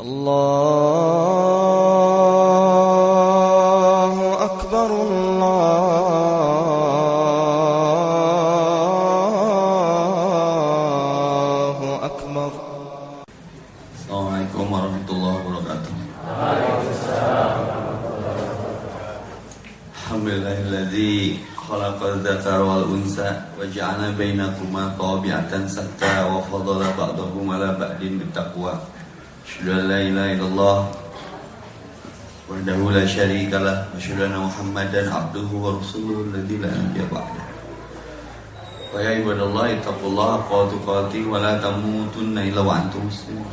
الله أكبر الله أكبر. السلام عليكم ورحمة الله وبركاته. الحمد لله الذي خلق الذكر والأنثى وجعل بينكما طابعة ستا وفضل بعضهم على بعض بالتقوى. an la ilaha illallah wahdahu la syarika lah wa asyhadu anna Muhammadan abduhu wa rasuluhu alladzi la nabiyya ba'dah. Wa ya ibadallah ittaqullaha haqqa tuqatih wa la tamutunna illa wa antum muslimun.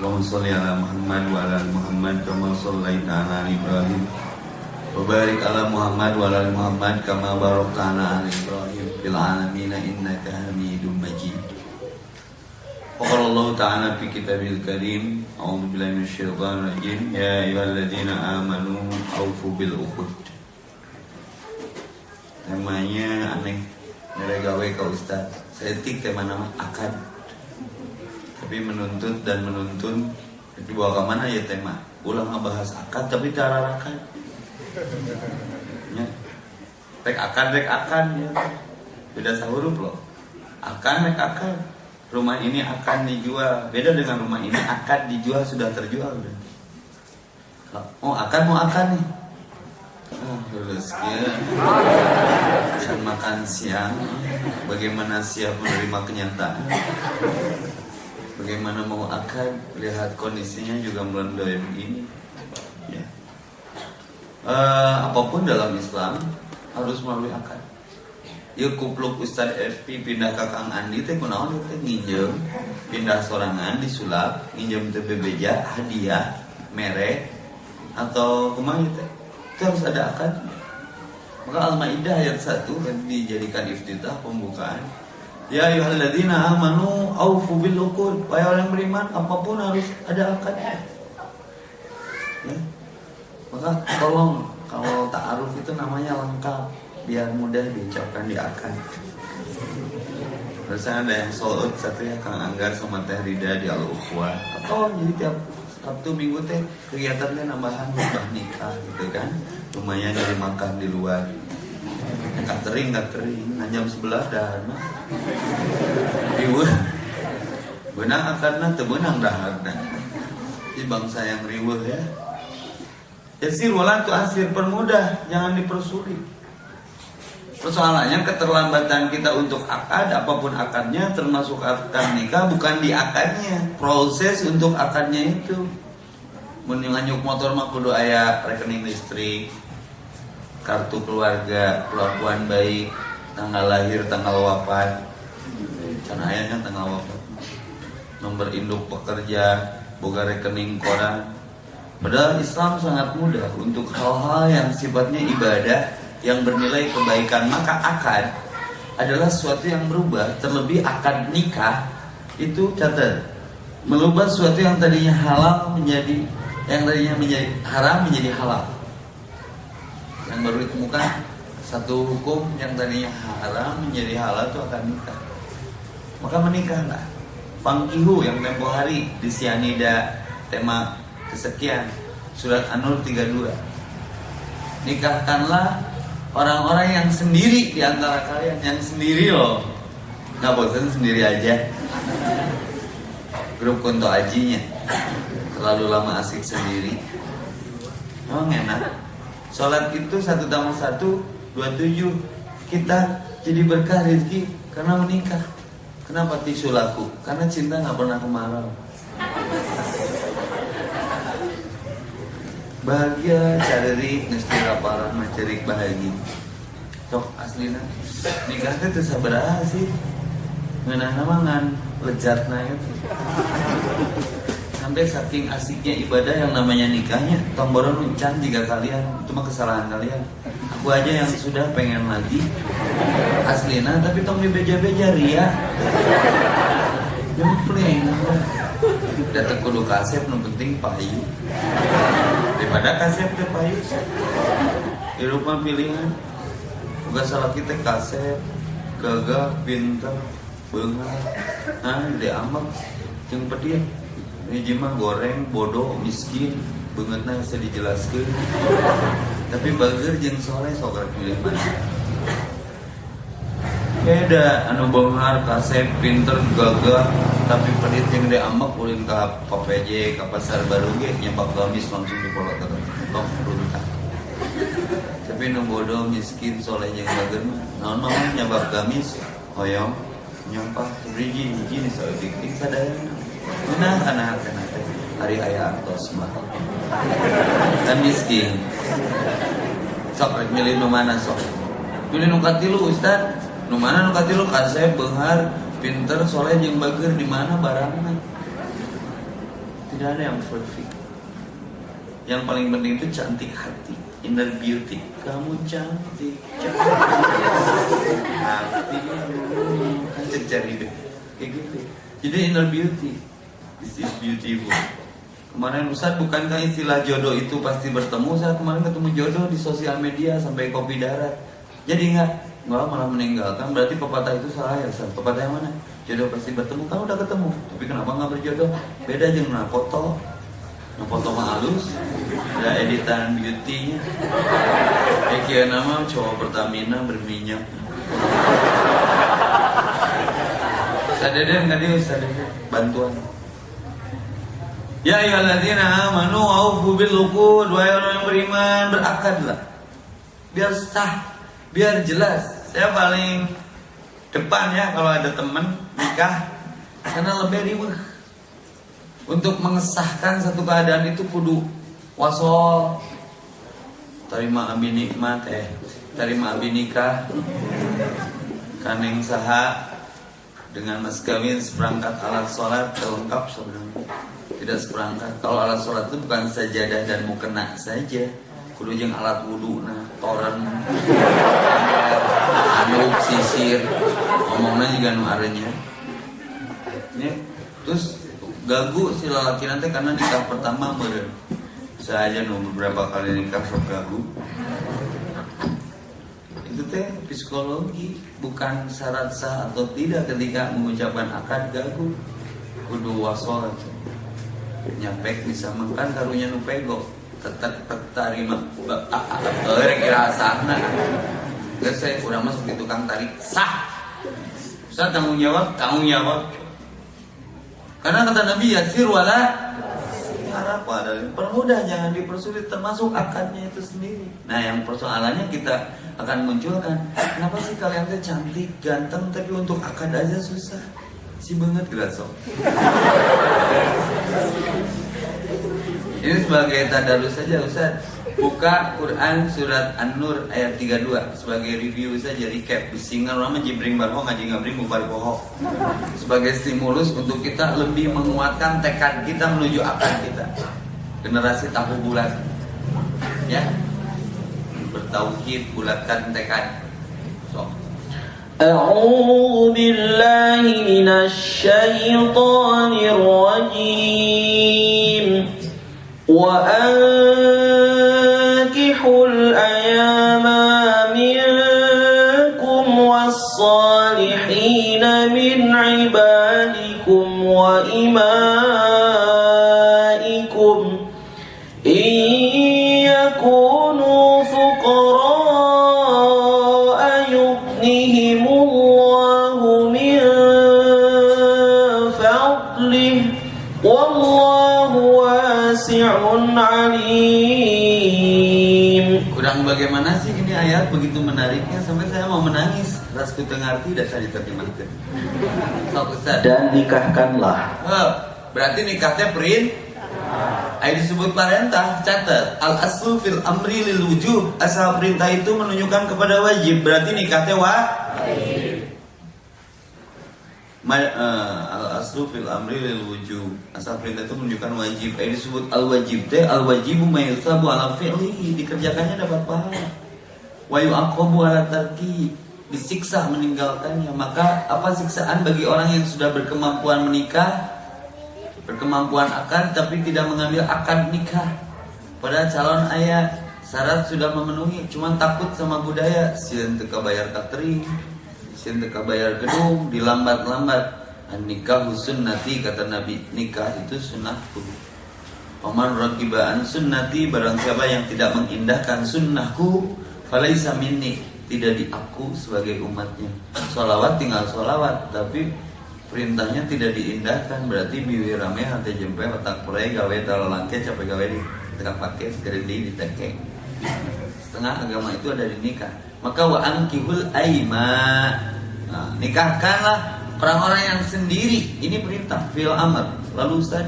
Allahumma sholli ala Muhammad wa ala ali Muhammad kama shallaita ala ali Ibrahim wa barik ala Muhammad wa ala ali Muhammad kama barakta ala ali Ibrahim fil alamin innaka Hamidum Majid. وقال الله تعالى في كتابه الكريم أعوذ بالله من الشيطان الرجيم يا أيها الذين آمنوا أوفوا بالعقود Temanya aneh Nilai gawe ke Ustaz Saya tik tema nama akad tapi menuntut dan menuntun dibawa ke mana ya tema ulang ngebahas akad tapi cara akad ya. tek akad tek akad ya beda sahurup loh akan tek akad rumah ini akan dijual beda dengan rumah ini akad dijual sudah terjual berarti oh akan mau akan nih Oh, lulus ya. Bisa makan siang Bagaimana siap menerima kenyataan Bagaimana mau akan lihat kondisinya juga melandai begini. Ya. Eh, apa pun dalam Islam harus melalui akad. Yuk kupluk Ustad Epi pindah ke Kang Andi teh kunaon teh nginjem pindah sorangan disulap nginjem teh bebeja hadiah merek atau kumaha teh itu harus ada akad. Maka Al-Maidah ayat 1 kan dijadikan iftitah pembukaan Ya ayyuhalladzina amanu aufu bil uqud. Wahai orang beriman, apa pun harus ada akadnya. Ya. Maka tolong kalau ta'aruf itu namanya lengkap biar mudah diucapkan di akad. Terus ada yang solut satu ya Kang Anggar sama Teh Rida di Al Ukhwa. Atau jadi tiap Sabtu Minggu teh kegiatannya nambahan khutbah nikah gitu kan. Lumayan dari makan di luar. Catering, catering, nah jam 11 dah. Riweuh. Benang akarna teu benang daharna. Di bangsa yang riweuh ya. Yasir wala tu asir permudah, jangan dipersulit. Persoalannya keterlambatan kita untuk akad apa pun akadnya termasuk akad nikah bukan di akadnya, proses untuk akadnya itu. Mun motor mah kudu aya rekening listrik, kartu keluarga, kelakuan baik, tanggal lahir, tanggal wafat. Karena ayahnya tanggal wafat. Nomor induk pekerja, boga rekening koran. Padahal Islam sangat mudah untuk hal-hal yang sifatnya ibadah yang bernilai kebaikan. Maka akad adalah sesuatu yang berubah. Terlebih akad nikah itu catat merubah sesuatu yang tadinya halal menjadi yang tadinya menjadi haram menjadi halal yang baru ditemukan satu hukum yang tadinya haram menjadi halal itu akan nikah maka menikahlah Pangkihu yang tempo hari di Sianida tema kesekian surat An-Nur 32 nikahkanlah orang-orang yang sendiri di antara kalian yang sendiri loh. Nggak bosan sendiri aja. Grup konto ajinya. Terlalu lama asik sendiri. Emang enak. Sholat itu satu tambah satu dua tujuh. Kita jadi berkah rezeki karena menikah. Kenapa tisu laku? Karena cinta nggak pernah kemarau Bahagia cari mesti parah mencerik bahagia. Tok aslina. Nikah itu sabaraha sih. Ngenah nama ngan lejatna itu sampai saking asiknya ibadah yang namanya nikahnya tomboron uncan jika kalian. Itu mah kesalahan kalian. Aku aja yang sudah pengen lagi. Aslina tapi tong di beja-beja ria. Jempling datang kudu kasep nu penting payu daripada kasep ke payu di rumah pilihan. Bukan salah kita kasep gagah pintar bengar nah di amak yang pedih hiji mah goreng bodoh miskin bangetna bisa dijelaskan. Tapi bager jeung soleh sok rek milih mana? Beda anu bonghar kasep pinter gagah tapi pelit yang dia ambak ulin ke PPJ ke pasar baru ge nyebab gamis langsung dipolot ke tong runtah tapi nu bodoh miskin soleh yang bager naon mah nyebab gamis hoyong nyampah biji biji nih soal dikdik sadaya Nah, karena karena hari ayah antos mah dan miskin. Sok milih nu mana sok? Pilih nu katilu ustad nu mana nu katilu? Kasep benghar pinter soleh jeung bager di mana barangnya? Tidak ada yang perfect. Yang paling penting itu cantik hati inner beauty. Kamu cantik cantik. Hati kan cari deh kayak gitu. jadi inner beauty this is beautiful Kemarin Ustaz bukankah istilah jodoh itu pasti bertemu? Saya kemarin ketemu jodoh di sosial media sampai kopi darat. Jadi enggak Malah malah meninggalkan. Berarti pepatah itu salah ya Ustaz? Pepatah yang mana? Jodoh pasti bertemu. Kan udah ketemu. Tapi kenapa nggak berjodoh? Beda aja nah foto Nah foto mah halus. Ada editan beauty-nya. Kayak nama cowok Pertamina berminyak. Sadeden nggak dia Sadeden Bantuan. Ya ayyuhalladzina amanu aufu bil uqud orang yang beriman berakadlah. Biar sah, biar jelas. Saya paling depan ya kalau ada teman nikah karena lebih riweh. Untuk mengesahkan satu keadaan itu kudu wasol. Terima abi nikmat eh terima abi nikah. Kaneng saha dengan mas kawin seperangkat alat sholat terlengkap sebenarnya tidak seperangkat. Kalau alat sholat itu bukan sajadah dan mukena saja. Kudu jeung alat wudhu nah toren anduk sisir ngomongnya juga nu arenya ya. terus gagu si lalaki nanti karena nikah pertama meren saya nu beberapa kali nikah sok gagu itu teh psikologi bukan syarat sah atau tidak ketika mengucapkan akad gagu kudu wasol nyapek bisa makan karunya nu pego terima rek rasana Gak saya kurang masuk di tukang tarik. Sah. Ustaz tanggung jawab tanggung jawab. Karena kata Nabi Yasir wala harap ada permudah jangan dipersulit termasuk akadnya itu sendiri. Nah yang persoalannya kita akan munculkan kenapa sih kalian tuh cantik ganteng tapi untuk akad aja susah? Si banget gerasok ini sebagai tadarus saja Ustaz Buka Quran surat An-Nur ayat 32 Sebagai review saja recap Bisingan orang jibring barho ngaji ngabring bubar bohong Sebagai stimulus untuk kita lebih menguatkan tekad kita menuju akal kita Generasi tahu bulat Ya Bertauhid bulatkan tekad So أعوذ بالله من الشيطان الرجيم وأنكحوا الأيام منكم والصالحين من عبادكم وإمائكم ini ayat begitu menariknya sampai saya mau menangis. Rasku tengarti dan saya diterjemahkan. Dan nikahkanlah Oh, berarti nikahnya print Ayat disebut perintah, catat. Al aslu fil amri lil wujub. Asal perintah itu menunjukkan kepada wajib. Berarti nikahnya wa. Ma, eh, al aslu fil amri lil wujub. Asal perintah itu menunjukkan wajib. Ayat disebut al wajib teh al wajibu mayusabu ala fi'lihi. Dikerjakannya dapat pahala. Wa yu'aqabu ala tarki. Disiksa meninggalkannya. Maka apa siksaan bagi orang yang sudah berkemampuan menikah berkemampuan akad tapi tidak mengambil akad nikah pada calon ayah syarat sudah memenuhi cuman takut sama budaya sieun teu bayar catering sieun teu bayar gedung dilambat-lambat nikah sunnati kata Nabi nikah itu sunnahku. Paman rakibaan sunnati barang siapa yang tidak mengindahkan sunnahku falaisa minni. Tidak diaku sebagai umatnya. Salawat tinggal salawat tapi perintahnya tidak diindahkan. Berarti biwi rame hati jempe otak pulai gawe talalangke capek gawe di tengah pakai geredi di teke setengah agama itu ada di nikah. Maka wa ankihul aima. Nah, nikahkanlah orang-orang yang sendiri. Ini perintah. Fil amr. Lalu Ustaz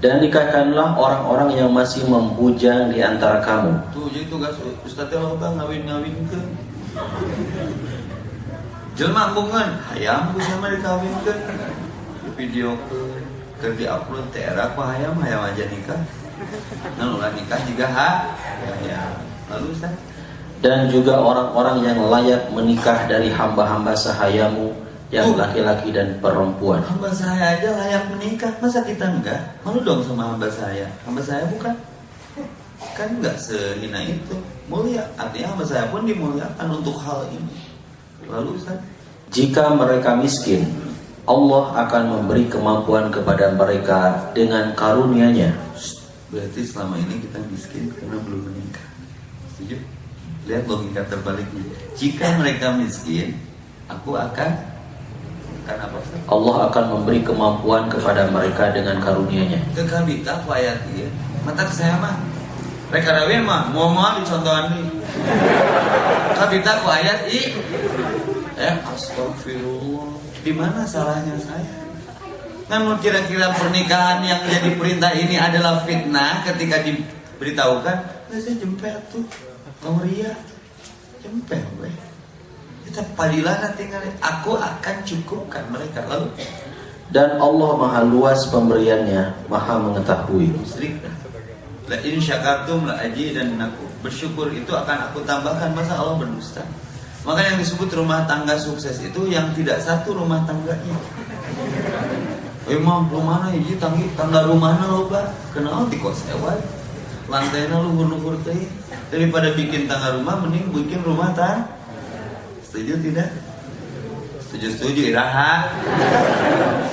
Dan nikahkanlah orang-orang yang masih membujang di antara kamu. tuh jadi tugas Ustaz teh loba ngawin-ngawin ke? Jelma bungan hayam ku sama dikawinkeun di video ke? Ke di upload teh era ku hayam hayam aja nikah. Nah ulah nikah juga ha? Ya, ya. lalu Ustaz Dan juga orang-orang yang layak menikah dari hamba-hamba sahayamu yang Oh. laki-laki dan perempuan. Hamba saya aja layak menikah, masa kita enggak? Malu dong sama hamba saya. Hamba saya bukan kan enggak sehina itu. Mulia, artinya hamba saya pun dimuliakan untuk hal ini. Lalu Ustaz, Jika mereka miskin, Allah akan memberi kemampuan kepada mereka dengan karunia-Nya. berarti selama ini kita miskin karena belum menikah. Setuju? Lihat logika terbaliknya. Jika mereka miskin, aku akan? Allah akan memberi kemampuan kepada mereka dengan karunia-Nya. Kekabita ayat ieu. Mata saya mah Rek karawi mah mau mau dicontohan nih. Kabita ku ayat i. Eh astagfirullah. Di mana salahnya saya? Namun kira-kira pernikahan yang jadi perintah ini adalah fitnah ketika diberitahukan, nah, saya jempel tuh, kamu ria, jempel weh. Padilah tinggal, aku akan cukupkan mereka lalu Dan Allah maha luas pemberiannya, maha mengetahui. La in syakartum la aji dan aku bersyukur itu akan aku tambahkan masa Allah berdusta. Maka yang disebut rumah tangga sukses itu yang tidak satu rumah tangganya. Emang rumah mana hiji tanggi tangga rumahna loba kenal di kos sewa. Lantainya luhur-luhur teh. Daripada bikin tangga rumah mending bikin rumah tang. Setuju tidak? Setuju setuju iraha.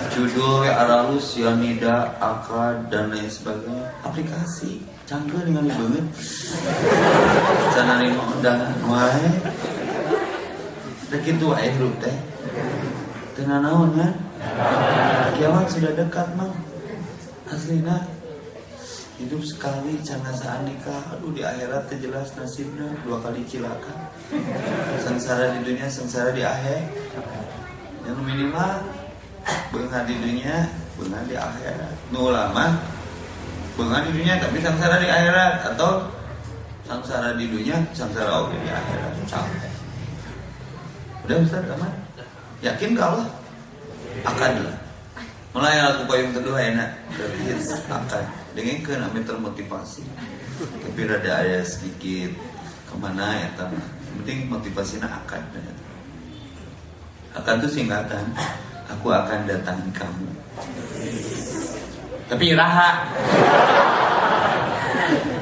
Judul Aralus, Yanida, Akad dan lain sebagainya. Aplikasi canggih dengan banget. Sana lima undangan wae. Rek kitu wae grup teh. Teu naon kan? Kiamat sudah dekat, Mang. Aslina hidup sekali canna saan nikah. Aduh di akhirat teh jelas nasibnya dua kali cilaka. Sengsara di dunia sengsara di akhir. Yang minimal bengar di dunia bengar di akhirat. Nu lama bengar di dunia tapi sengsara di akhirat. Atau sengsara di dunia sengsara oke di akhirat. Capek udah Ustaz aman? Yakin kalau akan lah. Mulai lagu payung kedua enak. Hits akan dengan ke namanya termotivasi tapi rada ada sedikit ke mana ya tam penting motivasinya akan ternyata. akan itu singkatan aku akan datangi kamu tapi raha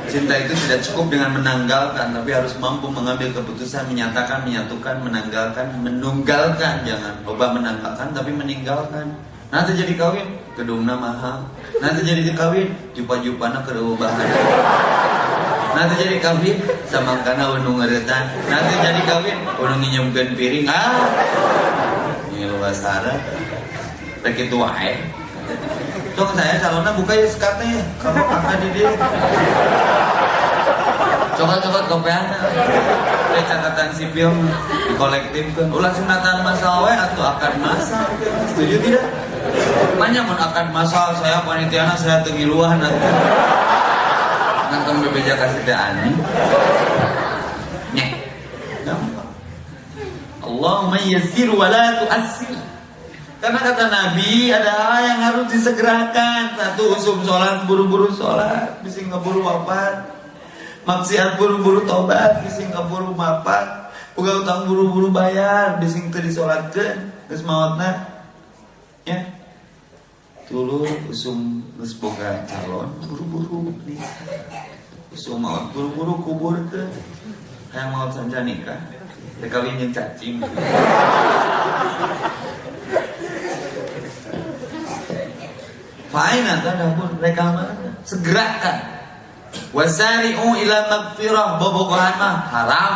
Cinta itu tidak cukup dengan menanggalkan, tapi harus mampu mengambil keputusan, menyatakan, menyatukan, menanggalkan, menunggalkan. Jangan coba menanggalkan, tapi meninggalkan. Nanti jadi kawin, gedungna mahal. Nanti jadi kawin, jupa-jupana kerubahan. Nanti jadi kawin, sama karena wenung ngeretan. Nanti jadi kawin, wenung nyinyumkan piring. Ah, ini luar syarat. Begitu wae. Dok saya calonnya buka ya sekatnya kalau kakak di dia. Coklat-coklat kopian. Catatan sipil di kolektif kan. Ulah sunatan masal we atau akan masal. Setuju tidak? Banyak mun akan masal saya panitiana saya tengiluan nanti. Nangkem bebeja kasih ani. Nyeh. Allahumma yassir wa la tu'assir. Karena kata Nabi ada hal yang harus disegerakan. Satu usum sholat buru-buru sholat, bisa ngeburu wafat. Maksiat buru-buru tobat, bisa ngeburu wafat. Buka utang buru-buru bayar, bisa disolatkeun, geus maotna. Ya. Dulu usum geus boga calon buru-buru. Usum maot buru-buru kubur ke. Hayang maot sanja nikah. Teu kawin jeung cacing. Fa'ina tadabur mereka mana? Segerakan. Wasari'u ila magfirah bobogohan mah haram.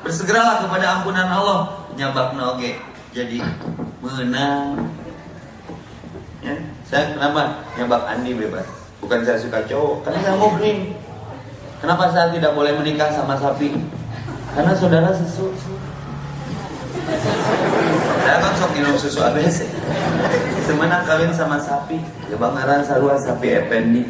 Bersegeralah kepada ampunan Allah. Nyabak oge. Jadi menang. Ya, saya kenapa nyabak Andi bebas? Bukan saya suka cowok, karena saya muhrim. Kenapa saya tidak boleh menikah sama sapi? Karena saudara susu. Saya kan sok minum susu ABC. Semana kawin sama sapi, ya bangaran sarua sapi ependi.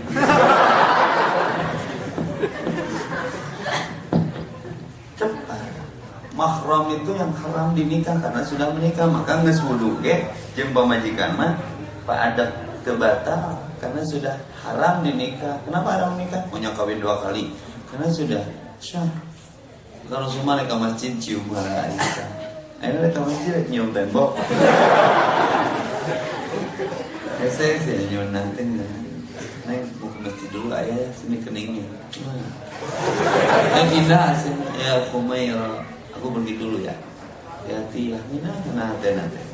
Mahram itu yang haram dinikah karena sudah menikah maka nges wudu ge jeung pamajikan mah pak ada kebatal karena sudah haram dinikah. Kenapa haram menikah? Punya kawin dua kali karena sudah syah. Kalau semua mereka masjid cium hara Aisyah. Ayo mereka masjid nyium tembok. Saya sih nyium nanti Neng buka masjid dulu ayah sini keningnya. Neng indah sih ya Fumaira. Aku pergi dulu ya. Ya Mina kena hati nanti.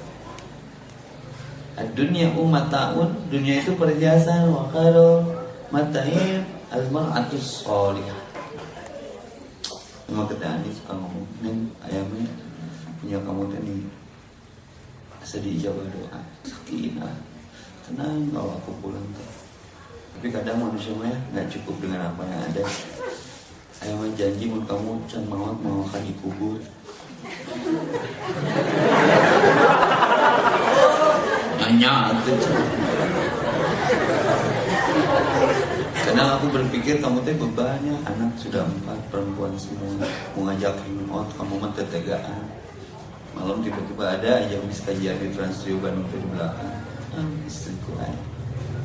Dunia umat tahun, dunia itu perhiasan wa khairul mata'in al-mar'atus sholihah. Cuma kita Andi suka ngomong, Neng ayamnya punya kamu tadi sedih jawab doa, sakinah, tenang kalau aku pulang tuh. Tapi kadang manusia mah ya nggak cukup dengan apa yang ada. Ayamnya janji mau kamu can mau mau akan dikubur. Nanya itu. Kadang aku berpikir kamu teh bebannya anak sudah empat perempuan semua. Mau ngajak hangout kamu mah tetegaan. Malam tiba-tiba ada aja habis kajian di Trans Trio Bandung di belakang. Ah, istriku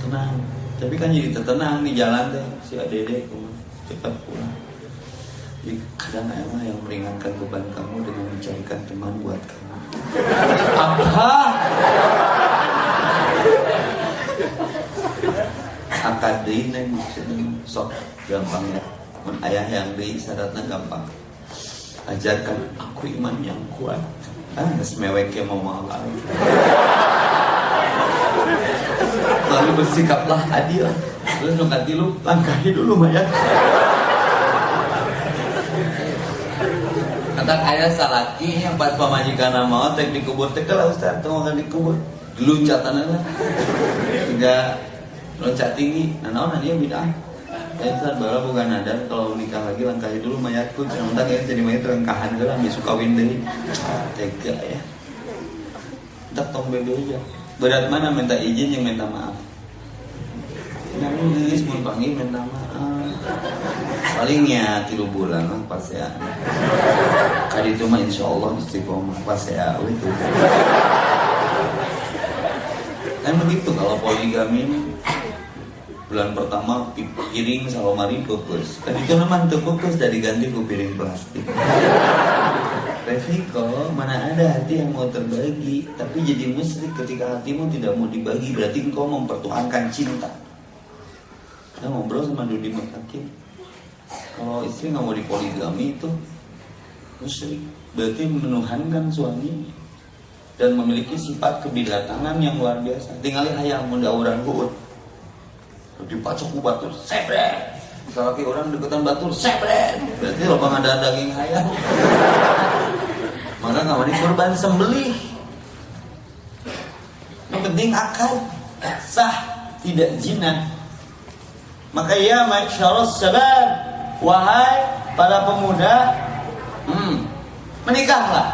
tenang. Tapi kan jadi tertenang di jalan teh si adede kamu cepat pulang. Jadi kadang emang yang meringankan beban kamu dengan mencarikan teman buat kamu. Apa akad deui neng sok gampang ya mun ayah yang deui syaratnya gampang. Ajarkan aku iman yang kuat. Ah geus mewek ya mau mau lalu bersikaplah adil. Terus nu katilu langkahi dulu Maya kata ayah salaki yang pas pamajikan mau tek dikubur tek lah ustaz. Teu makan dikubur dulu catanana hingga loncat tinggi. Nah naon dia bid'ah ya Ustaz bala bukan ada. Kalau nikah lagi langkahi dulu mayatku jangan tak ya jadi mayat rengkahan lah besok kawin tega ya. Tak bebe aja. Berat mana minta izin yang minta maaf? Nangis mau panggil minta maaf. Paling ya tiga bulan lah pas ya. Kali itu mah insya Allah istiqomah pas ya itu. Kan begitu kalau poligami bulan pertama piring salomari fokus kan itu memang tuh fokus dari ganti ke piring plastik. Resiko mana ada hati yang mau terbagi. Tapi jadi musyrik ketika hatimu tidak mau dibagi berarti engkau mempertuhankan cinta. Saya ngobrol sama Dudi Mutakin kalau istri nggak mau dipoligami itu musyrik berarti menuhankan suami dan memiliki sifat kebidatangan yang luar biasa. Tinggalin ayam muda orang dipacok ku batur sebret. Misalnya orang deketan batur sebret. Berarti lo bang ada daging ayam. Maka mau korban sembelih. Yang penting akal. Sah tidak zina maka ya masyaallah sabar wahai para pemuda hmm, menikahlah.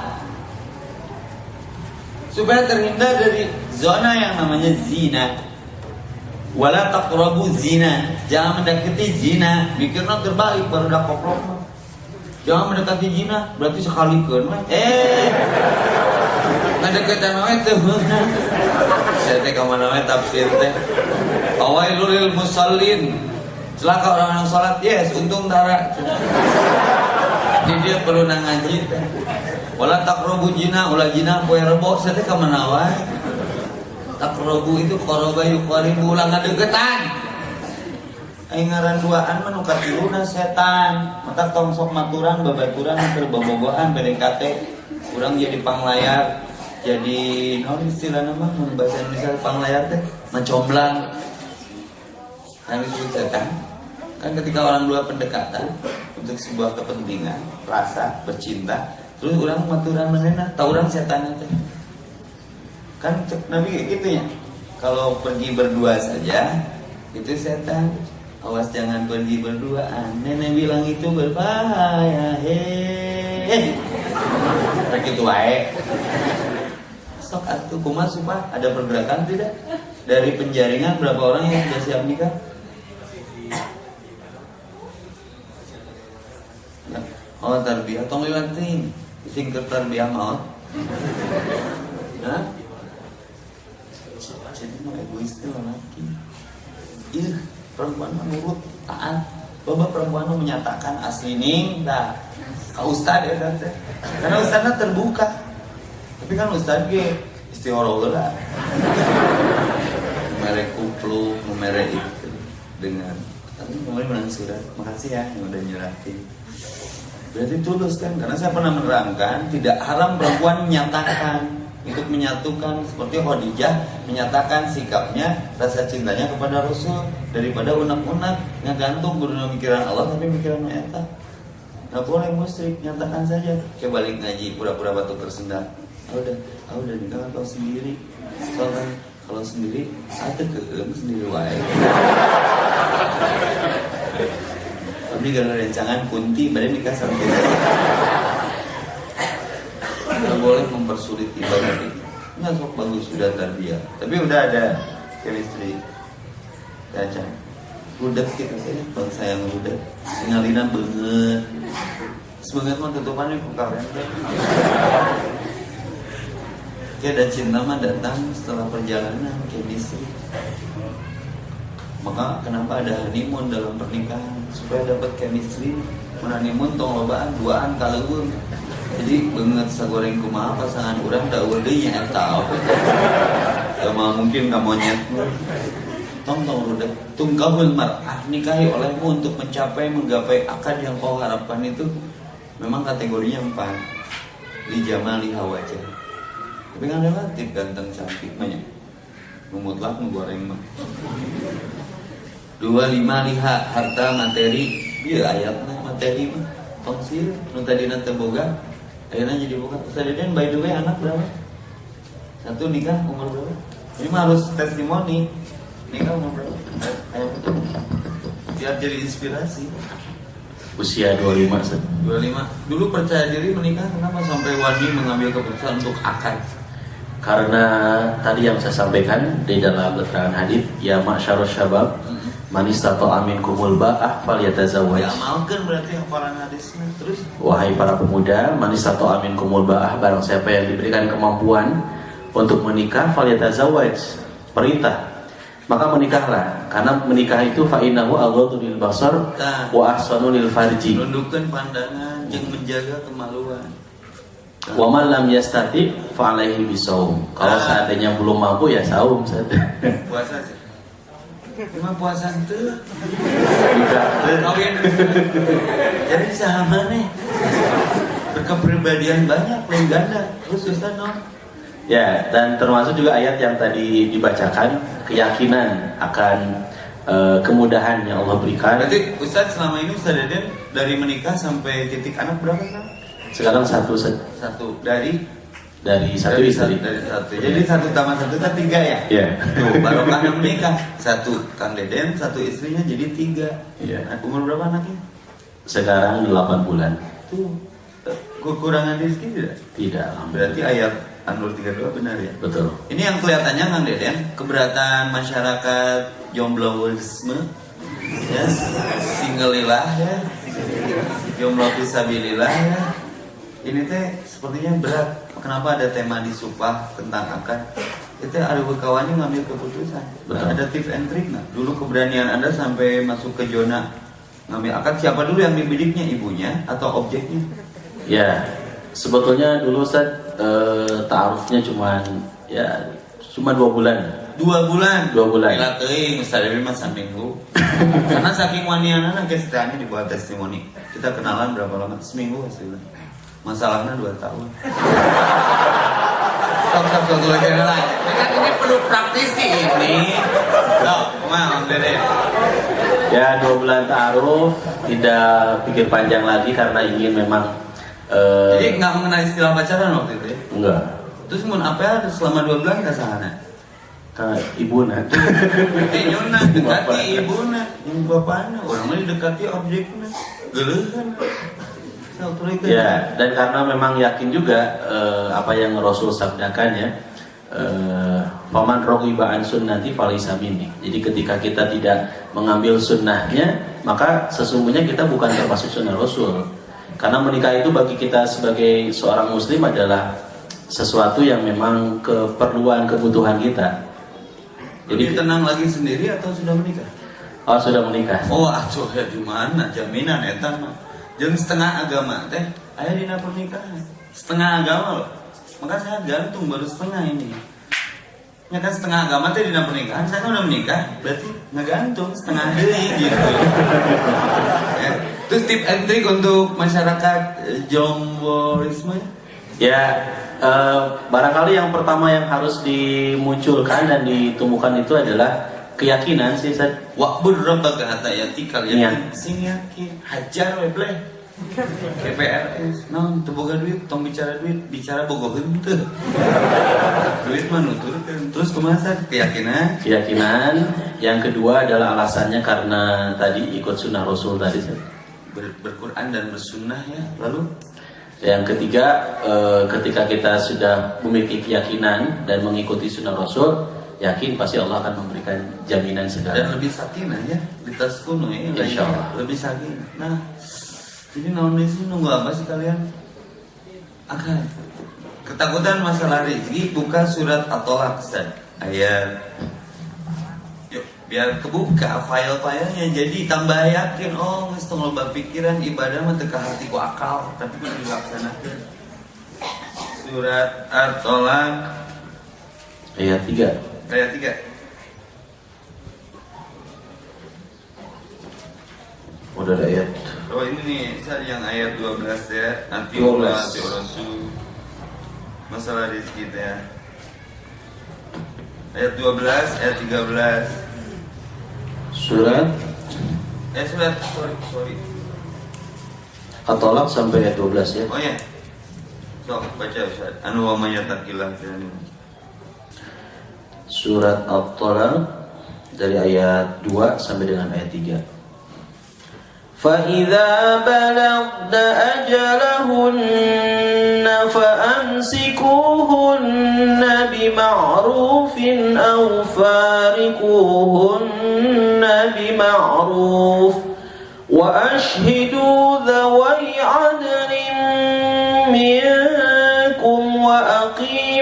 Supaya terhindar dari zona yang namanya zina wala taqrabu zina. Jangan mendekati zina. Mikirnya terbalik baru dak koplok jangan mendekati zina berarti sekali kan eh! Ngedekatan wae teh saya teh ka mana wae tafsir teh? Awailul musallin. Celaka orang yang salat yes untung dara jadi dia perlu nang ngaji wala taqrabu zina ulah zina poe rebo saya teh ka mana wae takrobu itu koroba yukoribu ulang ngadegetan Aing ngaran duaan menukat diluna setan. Mata tong sok maturan babaturan keur bobogohan BDKT kurang jadi panglayar. Jadi naon istilah nama bahasa Indonesia panglayar teh? Mencomblang yang disebut setan. Kan ketika orang dua pendekatan untuk sebuah kepentingan rasa bercinta terus orang maturan mengenal tahu orang setan itu kan nabi kayak gitu ya. Kalau pergi berdua saja itu setan. Awas jangan pergi berduaan nenek bilang itu berbahaya. Hehehe. Begitu wae. Sok atuh kumaha supaya ada pergerakan tidak? Dari penjaringan berapa orang yang sudah siap nikah. Oh tarbiyah tong liwatin singkat tarbiyah mau? Jadi mau egois tuh laki Ih perempuan mah nurut taat Bapak perempuan menyatakan asli ning dah. Kak Ustad ya teh. Karena Ustadnya terbuka. Tapi kan Ustad ge istihoro lah. Merek kuplu, merek itu Dengan Tapi kemarin menang surat. Makasih ya yang udah nyuratin Berarti tulus kan? Karena saya pernah menerangkan Tidak haram perempuan menyatakan Untuk menyatukan Seperti Khadijah Menyatakan sikapnya Rasa cintanya kepada Rasul Daripada unak-unak Yang gantung Guna mikiran Allah Tapi mikiran Mayata Gak boleh musrik Nyatakan saja. Kayak balik ngaji Pura-pura batu tersendat Ah udah Ah udah nikah kau sendiri. Soalnya Kalau sendiri Ada ke sendiri wae. Tapi gara rencangan kunti badan nikah sama kita nggak boleh mempersulit ibadah ini nggak sok bagus sudah tarbiyah tapi udah ada chemistry. Caca Rudak kita sih bang sayang rudak Singalina banget. Sebenarnya mah tutupannya ke kalian Oke dan cinta mah datang setelah perjalanan chemistry. Maka kenapa ada honeymoon dalam pernikahan? Supaya dapat chemistry mun honeymoon tong lobaan duaan kaleuweung jadi banget sagoreng kumaha pasangan urang da deui nya eta ya mah mungkin ka monyet tong tong rudak tungkahul mar'ah nikahi olehmu untuk mencapai menggapai akad yang kau harapkan itu memang kategorinya empat. Li jamali hawajah tapi kan relatif ganteng cantik banyak. Memutlak menggoreng mah. Dua lima liha harta materi. Iya ayatnya materi mah tongsil nu tadi nanti boga. Akhirnya jadi boga. Ustaz by the way anak berapa? Satu nikah umur berapa? Ini mah harus testimoni. Nikah umur berapa? Ayo betul biar jadi inspirasi. Usia 25 Ustaz. 25 dulu percaya diri menikah. Kenapa? Sampai wadi mengambil keputusan untuk akad. Karena tadi yang saya sampaikan di dalam keterangan hadis ya masyarus syabab man istata'a minkumul ba'ah falyatazawwaj. diamalkan berarti hafalan hadisnya terus Wahai para pemuda, man istata'a minkumul ba'ah barang siapa yang diberikan kemampuan untuk menikah falyatazawwaj. Perintah. Maka menikahlah karena menikah itu fa innahu aghaddu lil basar wa ahsanu lil farji. menundukkan pandangan yang menjaga kemaluan Wa man lam yastati fa alaihi bisawm. Kalau Ah. seandainya belum mampu ya saum saja. puasa Emang puasa itu. Kawin jadi sama nih. Berkepribadian banyak lain ganda Ustaz no? Ya, dan termasuk juga ayat yang tadi dibacakan keyakinan akan eh, kemudahan yang Allah berikan. berarti Ustaz selama ini Ustaz Deden dari menikah sampai titik anak berapa kan? Sekarang satu satu. Dari dari satu dari istri. satu, dari satu. jadi satu tambah satu kan tiga ya Ya. Tuh, baru kan menikah satu Kang Deden satu istrinya jadi tiga Iya. Nah, umur berapa anaknya Sekarang 8 bulan. tuh kekurangan rezeki tidak Tidak, berarti ayat An-Nur 32 benar ya Betul. Ini yang kelihatannya Kang Deden keberatan masyarakat jombloisme ya singgelilah ya jomblo fisabilillah ya ini teh sepertinya berat kenapa ada tema di supah tentang akad? Itu ada kawannya ngambil keputusan. Betul. ada tips and trick nggak dulu keberanian anda sampai masuk ke zona ngambil akad siapa dulu yang dibidiknya ibunya atau objeknya? Ya, sebetulnya dulu Ustaz eh, ta'arufnya cuma ya cuma dua bulan. dua bulan? Dua bulan. Gila teuing Ustaz Dewi mah seminggu karena saking waniana na geus teh dibuat testimoni. Kita kenalan berapa lama? Seminggu hasilnya masalahnya dua tahun stop stop stop lagi lagi. Kan ini perlu praktisi ini. Stop, mau dede. Ya dua bulan ta'aruf tidak pikir panjang lagi karena ingin memang eh, Jadi nggak mengenal istilah pacaran waktu itu ya? enggak Terus mau apa ya selama dua bulan ke sana? karena ibu nak Eh nyona dekati ibu yang bapaknya orang mah dekati objeknya, gelehan. Ya dan karena memang yakin juga eh, apa yang Rasul sabdakan ya eh, paman rohibaan sunnati falisa minni. Jadi ketika kita tidak mengambil sunnahnya maka sesungguhnya kita bukan termasuk sunnah Rasul. Karena menikah itu bagi kita sebagai seorang muslim adalah sesuatu yang memang keperluan kebutuhan kita. Jadi jadi tenang lagi sendiri atau sudah menikah? oh sudah menikah. Oh, atuh ya di mana jaminan eta mah. Jeung setengah agama teh aya dina pernikahan. Setengah agama loh. Maka saya gantung baru setengah ini. Ya kan setengah agama teh dina pernikahan, saya kan udah menikah, berarti ngegantung setengah deui gitu. ya. Terus tip and trick untuk masyarakat eh, jomborisme Ya, eh, barangkali yang pertama yang harus dimunculkan dan ditumbuhkan itu adalah keyakinan sih Ustaz. Wakbur rabbaka hatta yatikal yakin sing yakin hajar we bleh. KPRS, non teu boga duit, tong bicara duit, bicara boga henteu. duit mah nuturkeun. Terus kumaha Sat? keyakinan? Keyakinan. Yang kedua adalah alasannya karena tadi ikut sunnah Rasul tadi. Ustaz. Ber, berquran dan bersunnah ya. Lalu Yang ketiga, eh, ketika kita sudah memiliki keyakinan dan mengikuti sunnah Rasul, yakin pasti Allah akan memberikan jaminan dan segala. lebih sakinah ya di tas kuno ya. Insya Allah. Lebih sakinah. Nah, jadi naon sih nunggu apa sih kalian? Akan ketakutan masalah rezeki buka surat At-Tolak Ustaz. Ayat Yuk, biar kebuka file-filenya jadi tambah yakin oh geus loba pikiran ibadah mah teu hati ku akal tapi kudu dilaksanakeun. Surat At-Tolak Ayat 3. Ayat 3. Udah ada ayat. Oh ini nih, saya yang ayat 12 ya. Nanti 12. Allah, nanti Rasul. Masalah rezeki ya. Ayat 12, ayat 13. Surat Eh surat, sorry, sorry. At-Tolak sampai ayat 12 ya. Oh ya. Sok baca Ustaz. Anu wa may yattaqillah firman. Surat At-Talaq dari ayat 2 sampai dengan ayat 3. فَإِذَا بَلَغْنَ أَجَلَهُنَّ فَأَمْسِكُوهُنَّ بِمَعْرُوفٍ أَوْ فَارِقُوهُنَّ بِمَعْرُوفٍ وَأَشْهِدُوا ذَوَيْ عَدْلٍ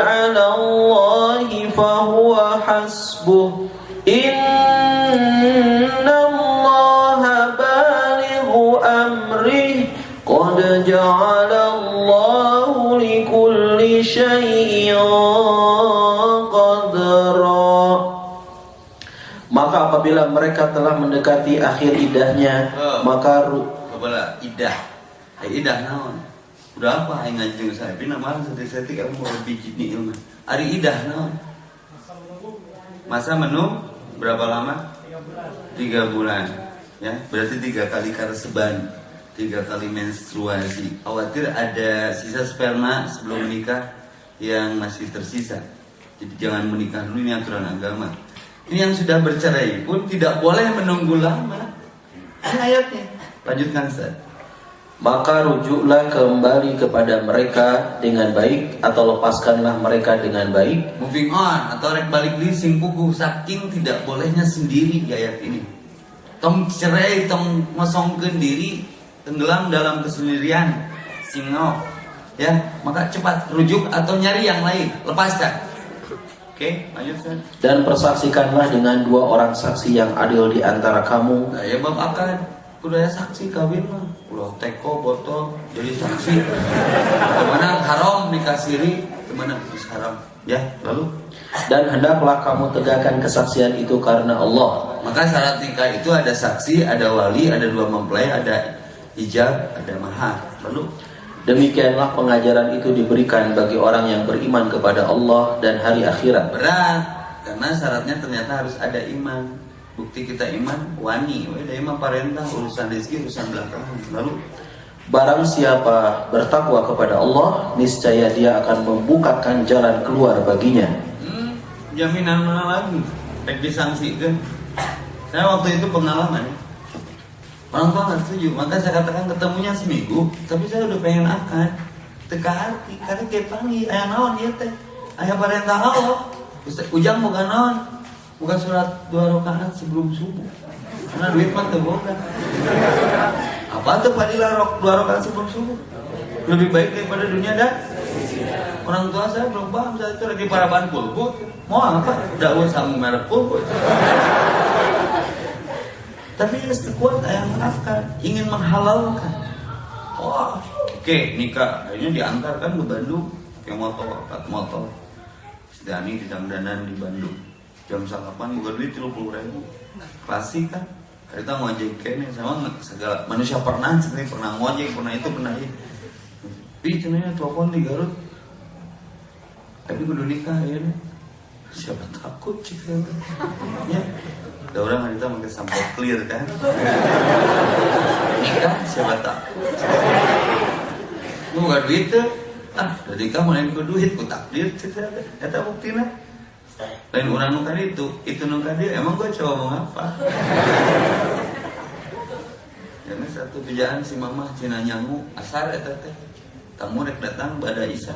عَلَى اللَّهِ فَهُوَ حَسْبُهُ إِنَّ اللَّهَ بَالِغُ أَمْرِهِ قَدْ جَعَلَ اللَّهُ لِكُلِّ شَيْءٍ قَدْرًا Maka apabila mereka telah mendekati akhir idahnya, Oh. maka ru- Kepala idah. Hai idah naon? Udah apa hai ngajeng saya? Bina mana setik-setik kamu mau biji nih ilmu. Ari idah naon? Masa menung berapa lama? Tiga bulan. Ya, berarti tiga kali karseban, tiga kali menstruasi. Khawatir ada sisa sperma sebelum menikah yang masih tersisa. Jadi jangan menikah dulu ini aturan agama. Ini yang sudah bercerai pun tidak boleh menunggu lama. Ini ayatnya. Lanjutkan Ustaz. Maka rujuklah kembali kepada mereka dengan baik atau lepaskanlah mereka dengan baik Moving on atau rek balik di sing pugu saking tidak bolehnya sendiri di ayat ini. Tong cerai, tong ngosongkeun diri, tenggelam dalam kesendirian. Singo. ya maka cepat rujuk atau nyari yang lain lepaskan oke lanjut Ustaz. Dan persaksikanlah dengan dua orang saksi yang adil di antara kamu Nah, ya bab akad budaya saksi kawin mah ulah teko botol jadi saksi. Ke mana haram dikasiri. Ke mana haram. Ya lalu? Dan hendaklah kamu tegakkan kesaksian itu karena Allah. maka syarat nikah itu ada saksi ada wali ada dua mempelai ada hijab ada mahar. Lalu? Demikianlah pengajaran itu diberikan bagi orang yang beriman kepada Allah dan hari akhirat. berat karena syaratnya ternyata harus ada iman bukti kita iman wani ada iman parentah urusan rezeki urusan belakangan lalu Barang siapa bertakwa kepada Allah, niscaya dia akan membukakan jalan keluar baginya. Hmm, jaminan mana lagi? Pek disangsikan. Saya waktu itu pengalaman. Orang tua nggak setuju, maka saya katakan ketemunya seminggu, tapi saya udah pengen akad. Teka hati, karena kayak panggil, ayah naon dia teh, ayah perintah Allah. Ujang bukan naon, bukan surat dua rakaat sebelum subuh. Karena duit mah teu. Apa tuh padilah rok dua rakaat sebelum subuh? Lebih baik daripada dunia dan Orang tua saya belum paham saat itu lagi paraban pulpo. Mau apa? Dakwah sama merek pulpo. Tapi ya sekuat yang menafkah ingin menghalalkan. Wah, oke nikah akhirnya diantarkan ke Bandung ke motor, empat motor. Dani di Dangdanan di Bandung. Jam salapan bukan duit tiga puluh ribu. Klasik kan? Kita ngojek kene sama segala manusia pernah sebenarnya pernah ngojek pernah itu pernah itu. Tapi cenanya telepon di Garut. Tapi kudu nikah ya. Siapa takut cik ya. Ada orang hari itu pakai sampo clear kan. Nikah siapa takut. Lu gak duit tuh. Ah, dari kamu lain ku duit, ku takdir cik ada. Eta buktina. Lain orang nu itu, itu nu kali emang gue coba mau apa? Karena satu kerjaan si mama cina nyangu asar eta teh. Kamu rek datang pada Isa.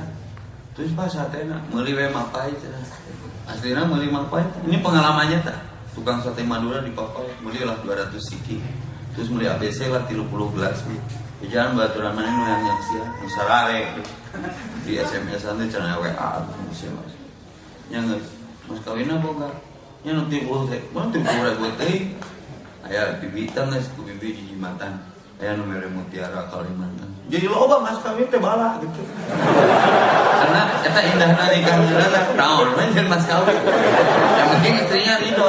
Terus pas satena meuli we mapai cenah. Aslina meuli mapai. Ini pengalamannya tak. Tukang sate Madura di Papai meuli lah 200 siki. Terus meuli ABC lah 30 gelas. Jangan baturan mana nu yang sia, nu sarare di SMS nanti cenah WA sia Mas. Mas kawinna boga. Nya nu 30 teh. Mun 30 ribu teh. Aya bibitang geus ku bibi di Jimatan. Aya nu mere mutiara Kalimantan. Jadi loba Mas kawin teh gitu. Karena kita indah nikah ngeuleuh naon we jeung Mas kawin. Yang penting istrinya ridho.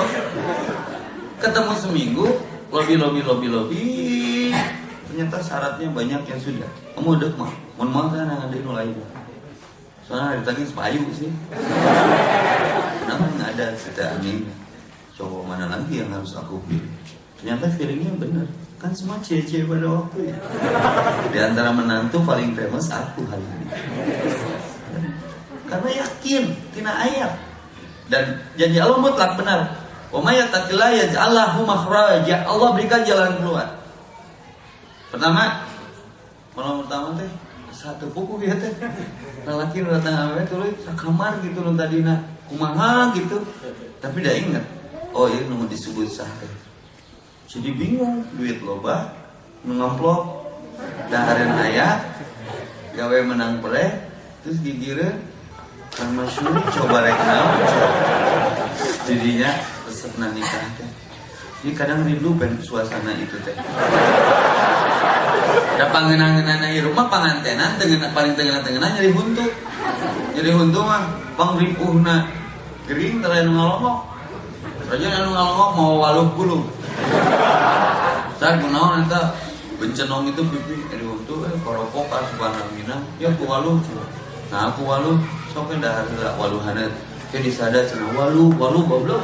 Ketemu seminggu, lobby lobby lobby lobby. Ternyata syaratnya banyak yang sudah. Kamu udah mah, mohon maaf kan ada yang lain. Soalnya hari tadi sepayu sih. Kenapa nggak ada cerita aneh? Cowok mana lagi yang harus aku pilih? Ternyata feelingnya benar. Kan semua cewek pada waktu ya. Di antara menantu paling famous aku hari ini. Karena yakin, tina ayat. Dan janji Allah mutlak benar. Wa may yattaqillah yaj'al. Allah berikan jalan keluar. Pertama, malam pertama teh satu buku ya teh. Lalaki nu datang awewe tuluy sakamar gitu nu tadina kumaha gitu. Tapi dah ingat, oh iya nu disebut sah. Jadi bingung, duit loba, nu ngamplop, dahareun aya, gawe menang pre, terus gigireun kan masyuri coba rek naon. Jadinya resep nikah Ini kadang rindu ben suasana itu teh. Ada pangenang-ngenang di rumah pangantenan dengan paling tengenah-tengenah nyari huntu. Nyari huntu mah pangripuhna gering tara nu ngalongok. Raja anu ngalongok mau waluh gulung. Saya kunaon eta bencenong itu pipi di huntu eh korokok asupan minang ya ku waluh. Nah aku waluh sok dah heula waluhana ke disada cenah waluh waluh goblok.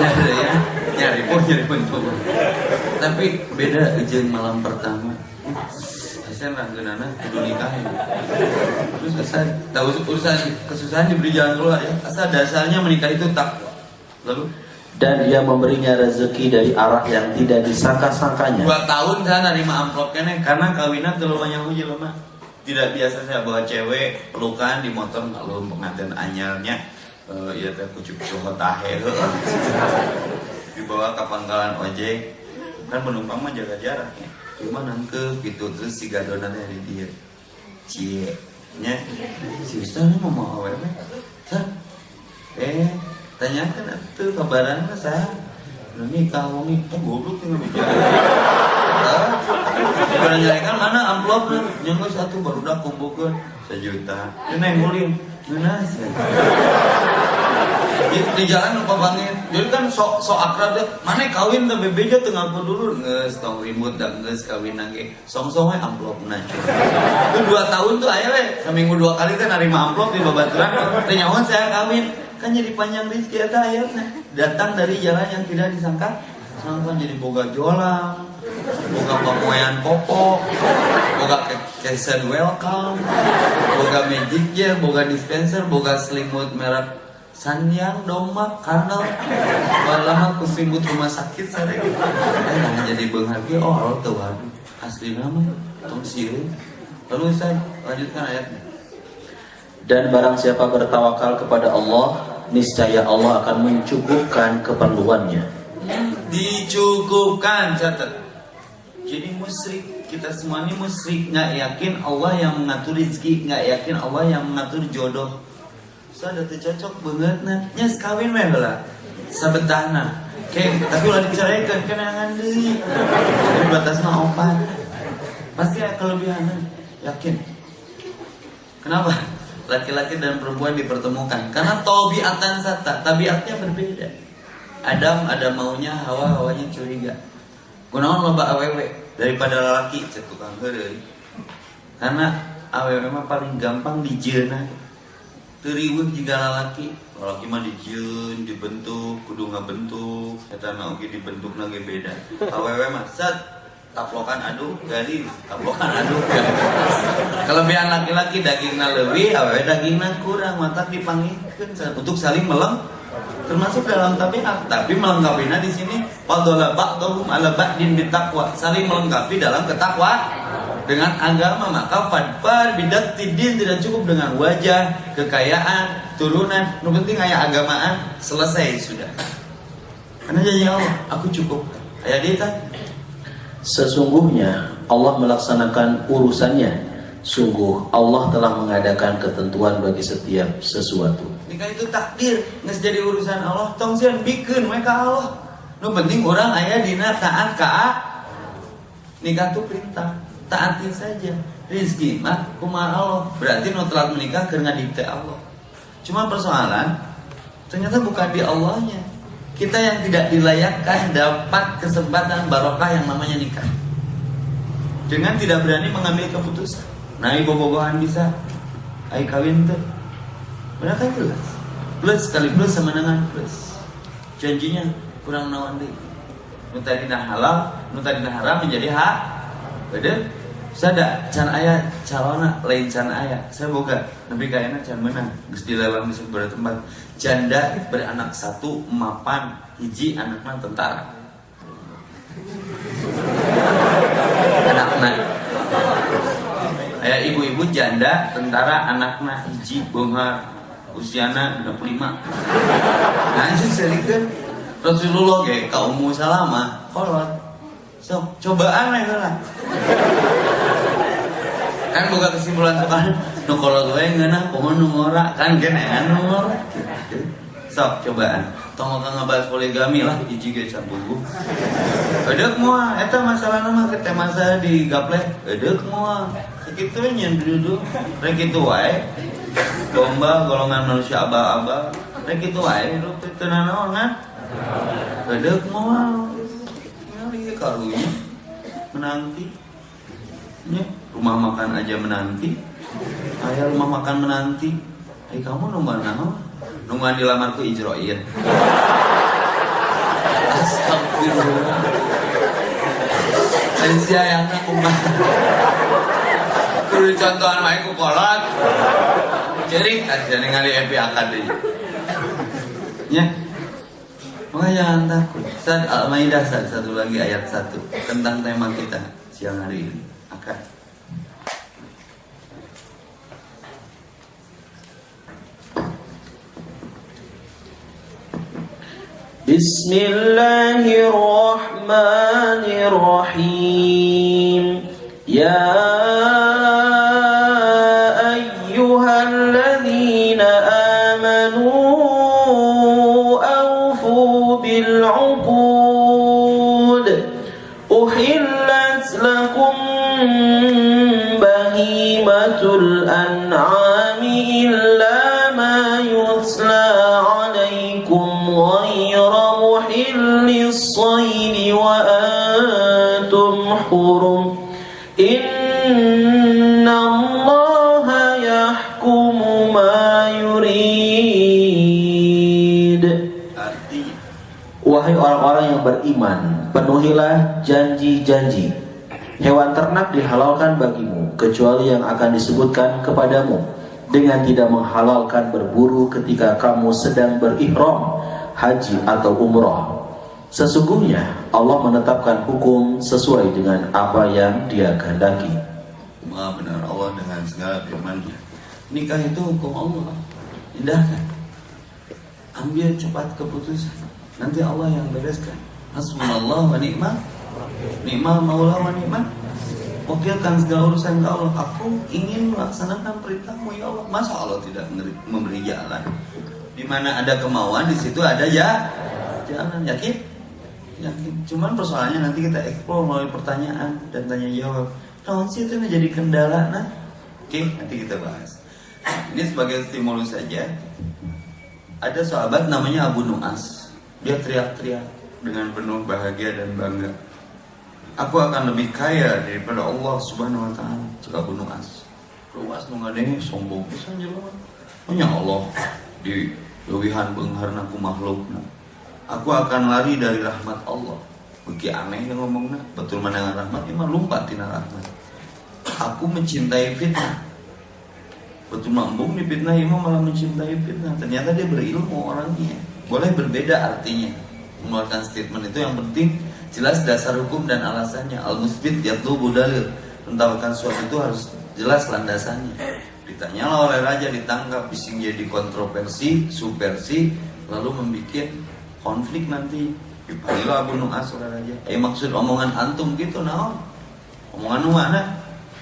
Nyari ya, nyari pun nyari. Tapi beda jeung malam pertama. Saya ranggeunana kudu nikah. ya. Terus asal tahu urusan kesusahan diberi jalan keluar ya. Asal dasarnya menikah itu takwa. Lalu Dan dia memberinya rezeki dari arah yang tidak disangka-sangkanya. dua tahun saya nerima amplop kene karena kawinan terlalu banyak uji lemah. Tidak biasa saya bawa cewek pelukan di motor kalau pengantin anyarnya eh iya teh kucuk kucuk tahe. Dibawa ke pangkalan ojek. Kan penumpang mah jaga jarak ya. cuma nangkep gitu terus si gadonannya di dia. Cie nya. Si Ustaz ini mau mau Ustaz eh tanyakan tuh kabaran mah sah nikah wong itu goblok tinggal bicara Pada nyarikan mana? Amplopnya Yang satu baru dah kumpulkan Sejuta. Ini yang Sih di, di jalan lupa banget. Jadi kan sok sok akrab deh. Mana kawin tuh bebeja tuh ngaku dulu. Nges tong ribut dan nges kawin nangge song songnya amplop nanti itu dua tahun tuh ayah weh seminggu dua kali kan nerima amplop di babaturan ternyata saya kawin. Kan jadi panjang rezeki ada ayatnya datang dari jalan yang tidak disangka kan jadi boga jolang boga pamoyan popo boga kesen welcome. Boga magic gel boga dispenser boga selimut merek Sanyang, Domak, Karnel Lama kusimbut rumah sakit saya gitu eh, jadi benghagi oh Allah tuh waduh asli nama tong sirin lalu saya lanjutkan ayatnya dan barang siapa bertawakal kepada Allah niscaya Allah akan mencukupkan keperluannya. Dicukupkan catat. Jadi musyrik kita semua ini musyrik nggak yakin Allah yang mengatur rezeki nggak yakin Allah yang mengatur jodoh sudah cocok banget nyes kawin mah lah sabetana Oke, tapi ulah diceraikan kenangan deui. Jadi batas opat. Pasti ada kelebihan, yakin. Kenapa? Laki-laki dan perempuan dipertemukan karena tabiatan sata, tabiatnya berbeda. Adam ada maunya, Hawa hawanya curiga. Gunawan loba awewe daripada lelaki cek tukang heureuy. Karena awewe mah paling gampang dijeuna teriwih jika lalaki lalaki mah dijieun dibentuk kudu ngabentuk eta mah oge dibentuk lagi beda. Awewe mah set taplokan aduk gadis taplokan aduk. Kelebihan laki-laki dagingnya lebih awewe dagingnya kurang mata dipanggilkan untuk saling meleng termasuk dalam tabiat tapi melengkapinya di sini fadola ba'dhum ala ba'din bitaqwa saling melengkapi dalam ketakwa dengan agama. Maka fadfar bidat tidin tidak cukup dengan wajah kekayaan turunan. Yang penting ayah agamaan selesai sudah. Karena janji Allah aku cukup. Ayah dia sesungguhnya Allah melaksanakan urusannya sungguh Allah telah mengadakan ketentuan bagi setiap sesuatu. Nikah itu takdir nggak jadi urusan Allah. Tong sian bikin mereka Allah. Nu penting orang ayah dina taat ka nikah itu perintah taati saja. Rizki mah kumar Allah. Berarti no telat menikah karena dikte Allah. Cuma persoalan ternyata bukan di Allahnya. Kita yang tidak dilayakkan dapat kesempatan barokah yang namanya nikah. Dengan tidak berani mengambil keputusan nah ibu bobohan bisa ayo kawin tuh kan jelas. Plus sekali plus sama dengan plus. Janjinya kurang nawan deh nutadina halal nutadina haram menjadi hak. Betul? Sada can ayah calona lain can ayah. Saya boga tapi kayaknya can menang. Gus dilelang di sebuah tempat. Janda beranak satu mapan hiji anaknya tentara. Anaknya ayah ibu-ibu janda tentara anaknya hiji bonghar usiana 25 nah itu selikan Rasulullah kayak kaum salama kolot. So, cobaan lah kan buka kesimpulan sekarang nu kalau gue ngeunah kumaha nu ngora kan kene kan nu ngora sok cobaan. Tong kang ngabahas poligami lah hiji ge cabugu edek moal eta masalah nama kita masa di gaplek. Edek moal sakitu nya duduk rek kitu wae. Domba golongan manusia abal-abal rek kitu wae hidup teu nanaon kan? Edek moal ngali karunya. Menanti. Nya rumah makan aja menanti. Ayah rumah makan menanti. Ayah kamu nungguan naon nungguan dilamar ku ijroin astagfirullah. Sensia yang aku mah Kudu contohan main ku kolot Jadi aja ningali epi akad deh Ya Maka jangan takut Saat Al-Maidah satu lagi ayat satu Tentang tema kita siang hari ini Akad بسم الله الرحمن الرحيم الحدود محل الصيد وأنتم حرم إن الله يحكم ما يريد Artinya, Wahai orang-orang yang beriman, penuhilah janji-janji. Hewan ternak dihalalkan bagimu, kecuali yang akan disebutkan kepadamu, dengan tidak menghalalkan berburu ketika kamu sedang berihram, haji atau umroh. Sesungguhnya Allah menetapkan hukum sesuai dengan apa yang Dia kehendaki. Maha benar Allah dengan segala firman-Nya. Nikah itu hukum Allah. Indahkan. Ambil cepat keputusan. Nanti Allah yang bereskan. Hasbunallah wa ni'mal Ni'mal maula wa ni'mal Wakilkan segala urusan ke Allah Aku ingin melaksanakan perintahmu ya Allah Masa Allah tidak memberi, jalan di mana ada kemauan di situ ada ya jalan yakin yakin cuman persoalannya nanti kita explore melalui pertanyaan dan tanya jawab. Nah sih itu menjadi kendala nah. Oke nanti kita bahas. Ini sebagai stimulus saja. Ada sahabat namanya Abu Nuas. Dia teriak-teriak dengan penuh bahagia dan bangga. Aku akan lebih kaya daripada Allah subhanahu wa ta'ala Abu Nuas. Nuas nu ngadenge sombong pisan jelema hanya Allah. Di lewihan beungharna ku makhlukna aku akan lari dari rahmat Allah. Bagi aneh yang ngomongnya. Betul mendengar rahmat. Mah lumpat tina rahmat. Aku mencintai fitnah. Betul mambung di fitnah ini malah mencintai fitnah. Ternyata dia berilmu orangnya. Boleh berbeda artinya. Mengeluarkan statement itu yang penting jelas dasar hukum dan alasannya. Al musbit yatlubu dalil mentauhidkan suatu itu harus jelas landasannya. Ditanyalah oleh raja ditangkap bising jadi kontroversi subversi lalu membuat konflik nanti. Dipanggil Abu Nu'as raja eh maksud omongan antum gitu nah omongan mana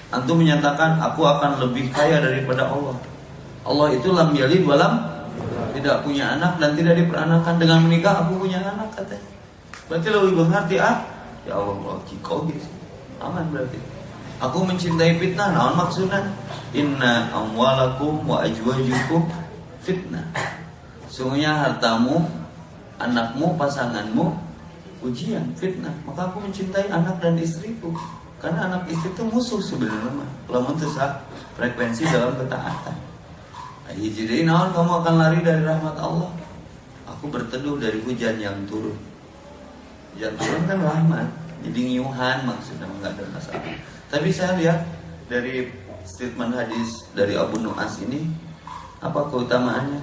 antum menyatakan aku akan lebih kaya daripada Allah. Allah itu lam yalid walam tidak punya anak dan tidak diperanakan. Dengan menikah aku punya anak katanya. Berarti lebih mengerti ah? Ya Allah kalau kau gitu. Aman berarti. Aku mencintai fitnah naon maksudnya? Inna amwalakum wa ajwajukum fitnah. Sungguhnya hartamu anakmu pasanganmu ujian fitnah. Maka aku mencintai anak dan istriku. Karena anak istri itu musuh sebenarnya mah teu frekuensi dalam ketaatan. Ayo jadi naon kamu akan lari dari rahmat Allah? Aku berteduh dari hujan yang turun. Hujan turun kan rahmat. Jadi ngiuhan maksudnya nggak ada masalah. Tapi saya lihat dari statement hadis dari Abu Nu'as ini apa keutamaannya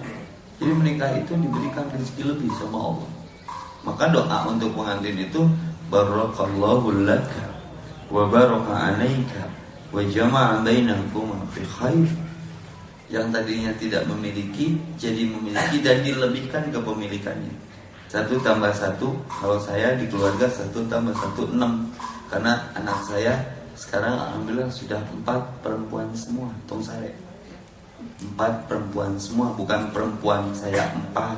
jadi menikah itu diberikan rezeki lebih sama Allah. Maka doa untuk pengantin itu barakallahu laka wa baraka alaika wa jama'a bainakuma fi khair. Yang tadinya tidak memiliki jadi memiliki dan dilebihkan kepemilikannya satu tambah satu kalau saya di keluarga satu tambah satu enam. Karena anak saya sekarang alhamdulillah sudah empat perempuan semua tong sare empat perempuan semua bukan perempuan saya empat.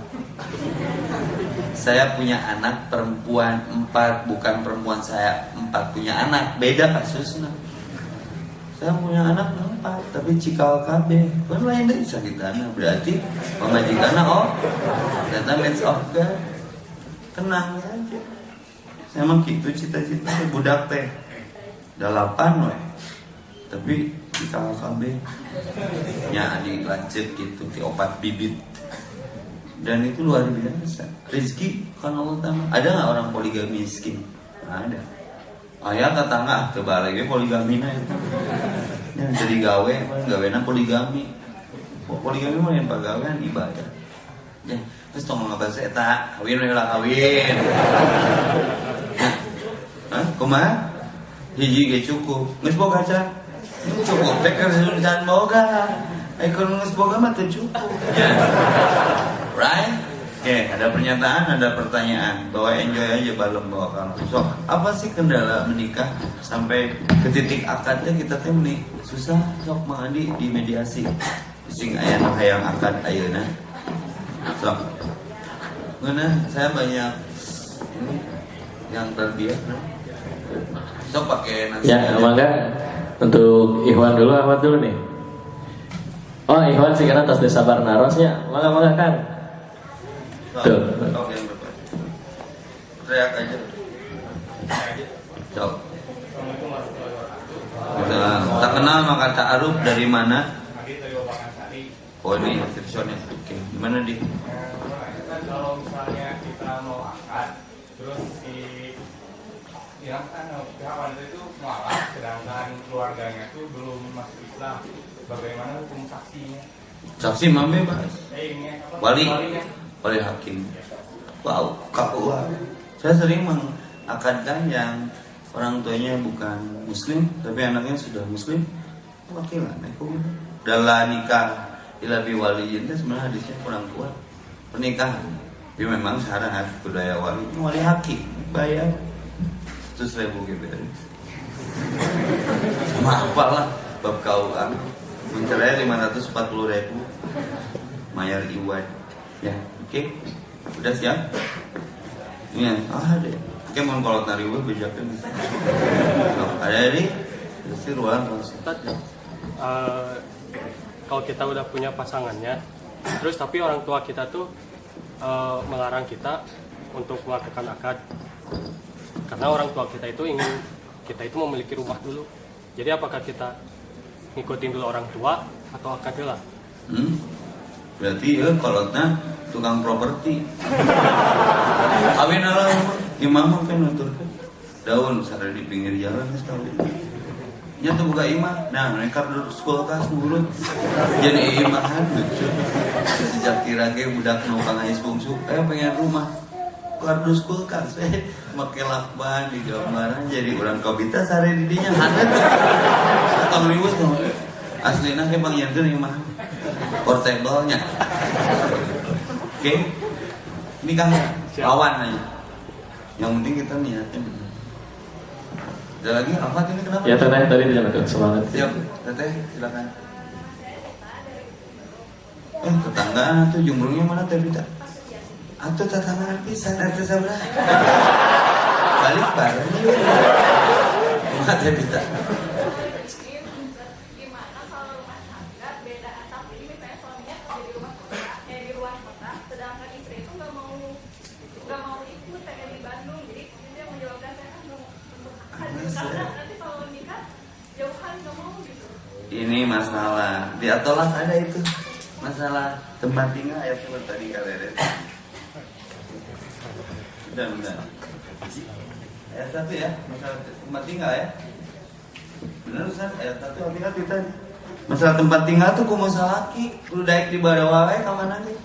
Saya punya anak perempuan empat bukan perempuan saya empat. Punya anak beda kasusnya. Saya punya anak empat tapi cikal KB. Kan lain dari sakit anak berarti pemajikan oh ternyata means of God tenang saja saya emang gitu cita-cita budak teh. Delapan weh. Tapi cikal KB nya lanjut gitu di obat bibit. Dan itu luar biasa. Rezeki kan Allah tahu ada nggak orang poligami miskin? Nggak ada. Ayah tetangga coba lagi poligami nah itu. Ya, jadi gawe gawe poligami. Poligami mah yang pagawean ibadah. Ya terus tong ngabas eta kawin lah kawin. Hah, kumaha? Hiji ge cukup. Geus boga can? Cukup teh jangan boga. Ekonomi boga mah teu cukup. Ya. Right? Oke, ada pernyataan, ada pertanyaan. Bawa enjoy aja balem bawa kamu. So, apa sih kendala menikah sampai ke titik akadnya kita teh menik susah sok Mang Andi di mediasi. Sing aya nu hayang akad ayeuna. Sok. Ngena saya banyak ini yang terbiak no? sok pakai nasi Ya, mangga untuk Ikhwan dulu, Ahmad dulu nih. Oh, Ikhwan sih karena tas desa Barnarosnya. Mangga mangga kan. Tuh. sok yang berapa? teriak aja sok Nah, tak kenal maka ta'aruf dari mana? Oh ini versionnya. Oke, gimana di? kan kalau misalnya kita mau akad terus si yang kan pihak wanita itu mualaf sedangkan keluarganya itu belum masuk Islam bagaimana hukum saksinya Saksi mah bebas. eh apa Wali, wali hakim. Wow, KUA. Saya sering mengakadkan yang orang tuanya bukan muslim tapi anaknya sudah muslim. Wakilan, aku dalam nikah ilabi waliyin itu sebenarnya hadisnya kurang kuat. Pernikahan, dia memang syarat budaya wali, wali hakim bayar terus ribu GBR. Sama apalah bab KUA mencerai 540 ribu. Mayar iwan ya oke. Udah siap? Ini ya ah ada oke mau kalau nari gue bejakan ada ini? Pasti ruang Ustaz, eh, kalau kita udah punya pasangannya, terus tapi orang tua kita tuh eh, melarang kita untuk melakukan akad, karena orang tua kita itu ingin kita itu memiliki rumah dulu. Jadi apakah kita ngikutin dulu orang tua atau akad dulu? hmm? berarti ya kalau tukang properti. Kawin ala imam kan nutur daun sarang di pinggir jalan geus kawin nya tuh buka imah. Nah mereka duduk sekolah kas nurut. Jadi imahan lucu. Sejak kira ke budak nu kang ais bungsu eh pengen rumah kardus kulkas eh make lakban di gambaran jadi orang kobita sare di dinya tuh atau riwus aslinya ke bang yantin imah portable-nya oke. Ini kan lawan aja. Yang penting kita niatnya benar. Ada lagi? Apa ini kenapa? Ya teteh tadi dijelaskan semangat. siap. Teteh silakan. Eh tetangga tuh jumrungnya mana teh atau tetangga pisan atau sebelah balik bareng. Mana teh Bita gimana kalau rumah tangga beda atap? Jadi misalnya suaminya kerja di rumah kota kayak di luar kota sedangkan istri itu nggak mau nggak mau ikut kayak di Bandung. Jadi itu yang menyebabkan saya kan akad gitu. karena nanti kalau nikah jauhan nggak mau gitu. Ini masalah. Di atolak ada itu. Masalah tempat tinggal ya seperti tadi kalian udah ayat satu ya masalah tempat tinggal ya. Benar Ustaz? Ayat satu. Hati-hati tadi masalah tempat tinggal tuh kumu salaki lu daik di bawah wae ke mana nih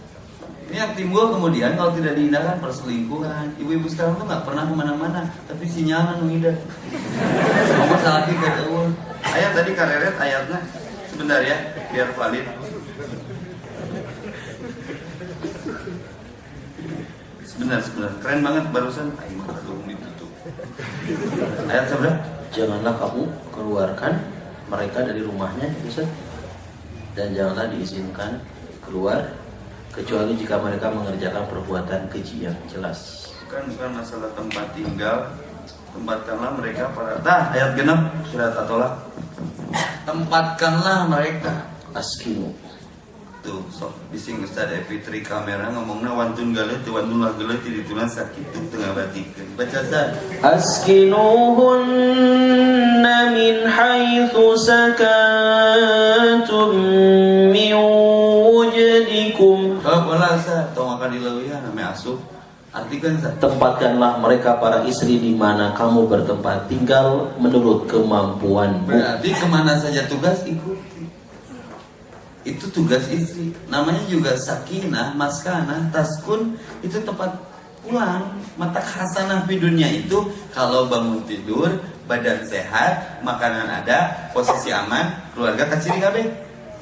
ini yang timbul kemudian kalau tidak diindahkan perselingkuhan. Ibu-ibu sekarang tuh nggak pernah ke mana-mana tapi sinyalnya menghindar ngomong salaki ke ayat tadi kareret ayatnya. Sebentar ya biar valid sebentar sebentar keren banget barusan. Ayo belum ditutup ayat seberapa Janganlah kamu keluarkan mereka dari rumahnya, Ustaz. Dan janganlah diizinkan keluar kecuali jika mereka mengerjakan perbuatan keji yang jelas. bukan bukan masalah tempat tinggal. Tempatkanlah mereka para nah ayat genap surat atolak tempatkanlah mereka. Askinu tuh sok bising Ustaz Fitri kamera ngomongnya wantun galet wantun lah galet tidak tulan sakit. Tuh tengah batikan baca Ustaz. Askinuhun min haithu sakantum min wujdikum. Oh bola Ustaz. Tau makan di leuwihan ya, ame asup Artikan tempatkanlah mereka para istri di mana kamu bertempat. Tinggal menurut kemampuan. Berarti ke mana saja tugas ikut. Itu tugas istri. Namanya juga sakinah, maskanah, taskun itu tempat pulang. Mata hasanah di dunia itu kalau bangun tidur, badan sehat, makanan ada, posisi aman, keluarga kecil kabeh.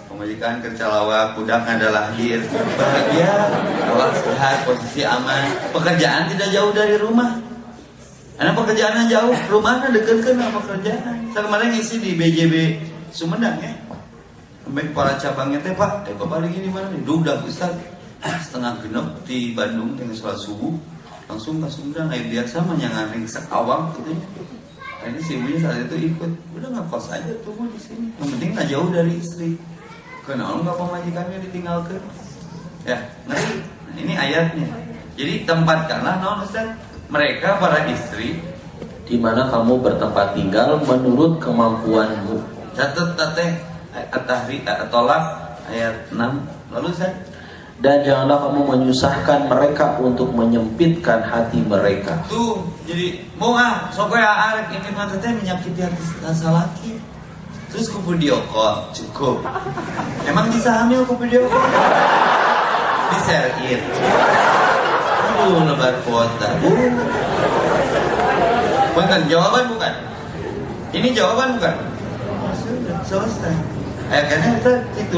Pemajikan kerja lawak, budak ada lahir, bahagia, pola sehat, posisi aman, pekerjaan tidak jauh dari rumah. Karena pekerjaannya jauh, rumahnya deket sama pekerjaan. Saya kemarin ngisi di BJB Sumedang ya. Sampai kepala cabangnya teh Pak, eh Bapak lagi di mana nih? Dudak Ustaz. Setengah genep di Bandung dengan sholat subuh. langsung ke Sumedang kayak biasa mah sekawang gitu ya. Nah, ini si ibunya saat itu ikut. Udah nggak kos aja tuh di sini. Yang penting nggak jauh dari istri. Kenal nggak pemajikannya ditinggalkan? Ya ngeri. Nah, ini ayatnya. Jadi tempatkanlah non Ustaz. Mereka para istri di mana kamu bertempat tinggal menurut kemampuanmu. catat teh at-tahri at-tolak ayat 6 lalu Ustaz? Dan janganlah kamu menyusahkan mereka untuk menyempitkan hati mereka. tuh jadi mau ah sok ya arek ini mah teh menyakiti hati rasa laki. Terus ku video call cukup. Emang bisa hamil ku video call di share it. Aduh lebar kuota. Uh. bukan jawaban bukan. Ini jawaban bukan? Selesai kita itu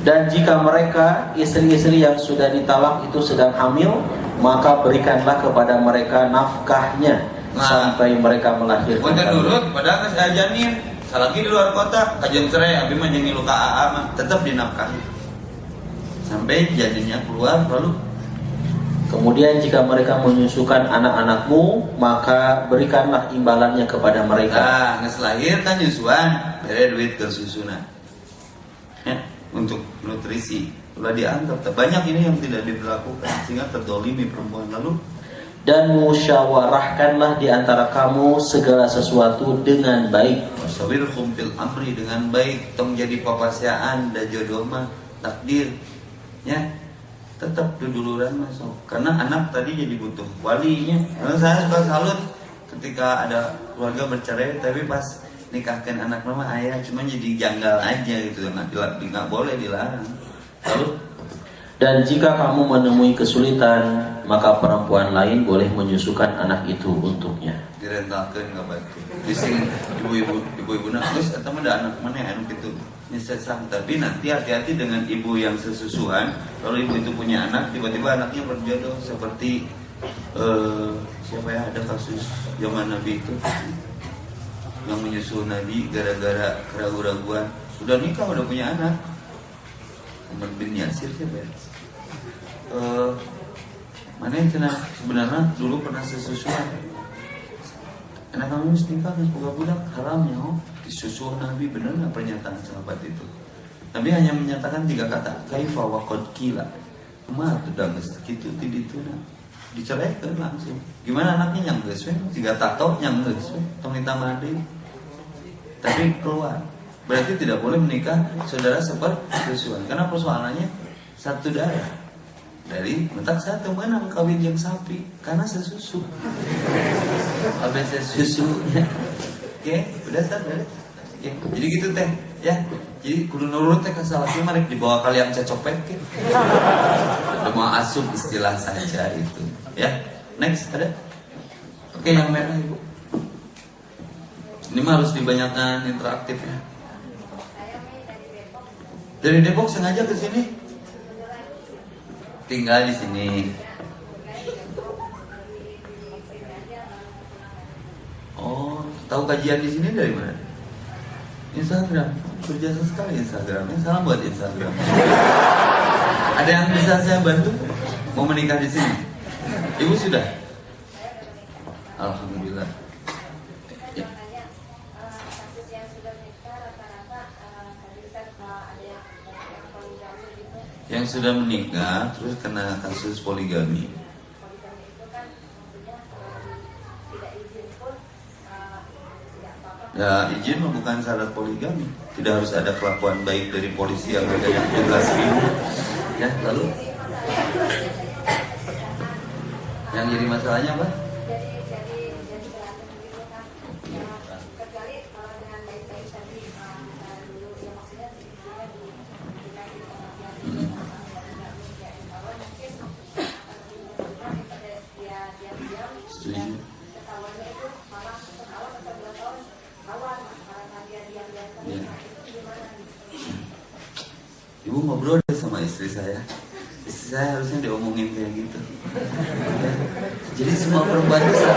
Dan jika mereka istri-istri yang sudah ditalak itu sedang hamil, maka berikanlah kepada mereka nafkahnya Nah. sampai mereka melahirkan. Bukan nurut, padahal saya janin. Salagi di luar kota, kajian cerai, abi mah jangan luka AA mah tetap dinafkahi. Sampai jadinya keluar lalu Kemudian jika mereka menyusukan anak-anakmu, maka berikanlah imbalannya kepada mereka. nah nges lahir kan nyusuan, bere duit ke susuna. Ya, untuk nutrisi. Udah dianggap banyak ini yang tidak diberlakukan sehingga terdolimi perempuan lalu Dan musyawarahkanlah di antara kamu segala sesuatu dengan baik. Wasawirhum fil amri dengan baik tong jadi papasiaan dan jodoh mah takdir ya tetap duduluran masuk karena anak tadi jadi butuh walinya karena saya suka salut ketika ada keluarga bercerai tapi pas nikahkan anak mama ayah cuma jadi janggal aja gitu. Nggak nggak boleh dilarang. Lalu? Dan jika kamu menemui kesulitan, maka perempuan lain boleh menyusukan anak itu untuknya. direntalkan nggak batu bising ibu-ibu ibu-ibu terus atau ada anak mana yang gitu nyesesang tapi nanti hati-hati dengan ibu yang sesusuhan kalau ibu itu punya anak tiba-tiba anaknya berjodoh seperti eh, siapa ya ada kasus zaman nabi itu yang menyusul nabi gara-gara keraguan-raguan udah nikah udah punya anak. Muhammad bin Yasir siapa ya? Eh, mana yang kena? Sebenarnya dulu pernah sesusuhan Anak kamu mesti nikah kan buka budak. Haramnya oh. Disusul Nabi benar nggak pernyataan sahabat itu? Nabi hanya menyatakan tiga kata. Kaifa wa qad kila mah udah gitu tidak itu diceraikan langsung. Gimana anaknya? Yang geus tiga tato yang geus tong ditambah deui. Tapi keluar berarti tidak boleh menikah saudara sepersusuan karena persoalannya satu darah dari mentak satu menang kawin yang sapi karena sesusu ABC susu Oke, udah start. Oke, jadi gitu teh ya. Jadi kudu nurut teh kasal laki mah rek dibawa kalian cecopet. Udah mau asup istilah saja itu. Ya. Next ada. Oke, yang merah Ibu. Ini mah harus dibanyakan interaktif ya. Dari Depok sengaja ke sini. Tinggal di sini. Oh, tahu kajian di sini dari mana? Instagram. Berjasa sekali Instagramnya. Salam buat Instagram. Ada yang bisa saya bantu? Mau menikah di sini? Ibu sudah? Alhamdulillah. Ya. Yang sudah menikah terus kena kasus poligami. Ya izin bukan syarat poligami Tidak harus ada kelakuan baik dari polisi yang ada yang jelas Ya lalu Yang jadi masalahnya apa? Hmm. Setuju Ya. Ibu ngobrol deh sama istri saya. Istri saya harusnya diomongin kayak gitu. Jadi semua perempuan bisa.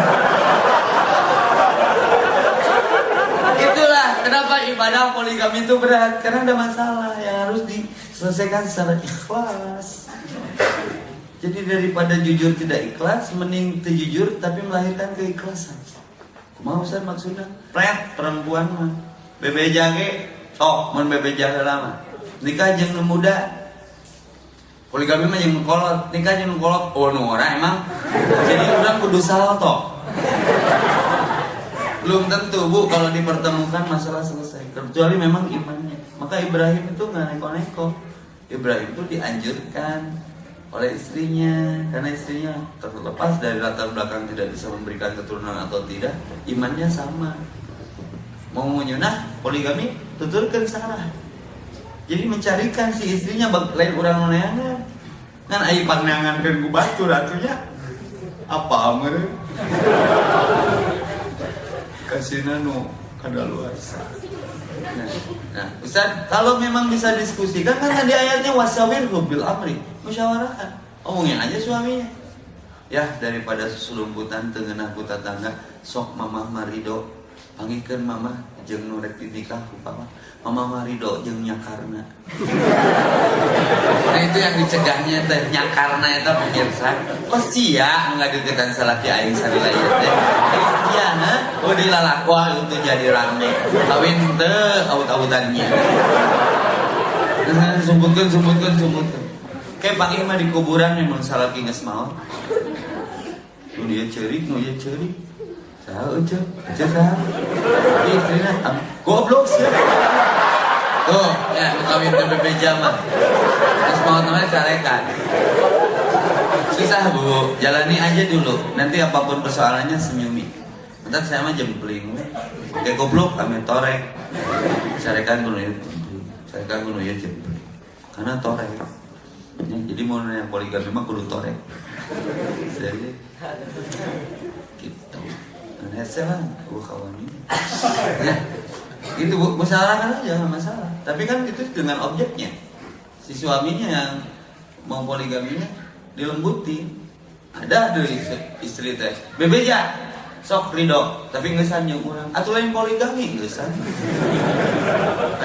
Itulah kenapa ibadah poligami itu berat karena ada masalah yang harus diselesaikan secara ikhlas. Jadi daripada jujur tidak ikhlas, mending terjujur tapi melahirkan keikhlasan. Mau Ustaz maksudnya? Pret perempuan mah. Bebe jage, oh, mun bebe jage lama. Nikah jeung nu muda. Poligami mah jeung nu kolot, nikah jeung nu kolot. Oh, nu ora emang. Jadi urang kudu salto. Belum tentu bu kalau dipertemukan masalah selesai. Kecuali memang imannya. Maka Ibrahim itu nggak neko-neko. Ibrahim itu dianjurkan oleh istrinya karena istrinya terlepas dari latar belakang tidak bisa memberikan keturunan atau tidak imannya sama mau menyunah poligami tuturkan Sarah jadi mencarikan si istrinya lain orang neangan kan ayi pandangan kan ku batu ratunya apa amer kasihna nu kadaluarsa Nah, nah, Ustaz, kalau memang bisa diskusikan kan di ayatnya wasawir bil amri, musyawarahkan. Omongin aja suaminya. Ya, daripada susulumputan tengenah ku tetangga, sok mamah marido, panggilkan mamah jeung nu rek nikah ku. Mama marido jeung nyakarna. Nah itu yang dicegahnya teh nyakarna eta pemirsa. Kok sia enggak deketan salaki aing sarila ieu teh. Sia ha. Oh dilalak wah itu jadi rame. Kawin teu aut-autannya. Nah, sumputkeun sumputkeun. Kayak panggil mah di kuburan memang salaki geus maot. Nu dia ceurik, nu dia ceurik. Saha euceuk? Euceuk saha? Ih, istrina, ah, goblok sih. Tuh, ya, kawin ke BB Jamal. Terus mau namanya carekan. Susah bu, jalani aja dulu. Nanti apa pun persoalannya senyumi. Ntar saya mah jempling. Kayak goblok, kami torek. Carekan gunung ya, carekan gunung ya jempling. Karena torek. Ya, jadi mau nanya poligami mah kudu torek. Jadi. Dan hese lah, gua kawan ini. Ya, itu bu, musyawarahkan aja nggak masalah. Tapi kan itu dengan objeknya. Si suaminya yang mau poligaminya dilembuti. Ada dari istri, istri teh. Bebeja, sok ridho, tapi nggak sanjung orang. Atau lain poligami nggak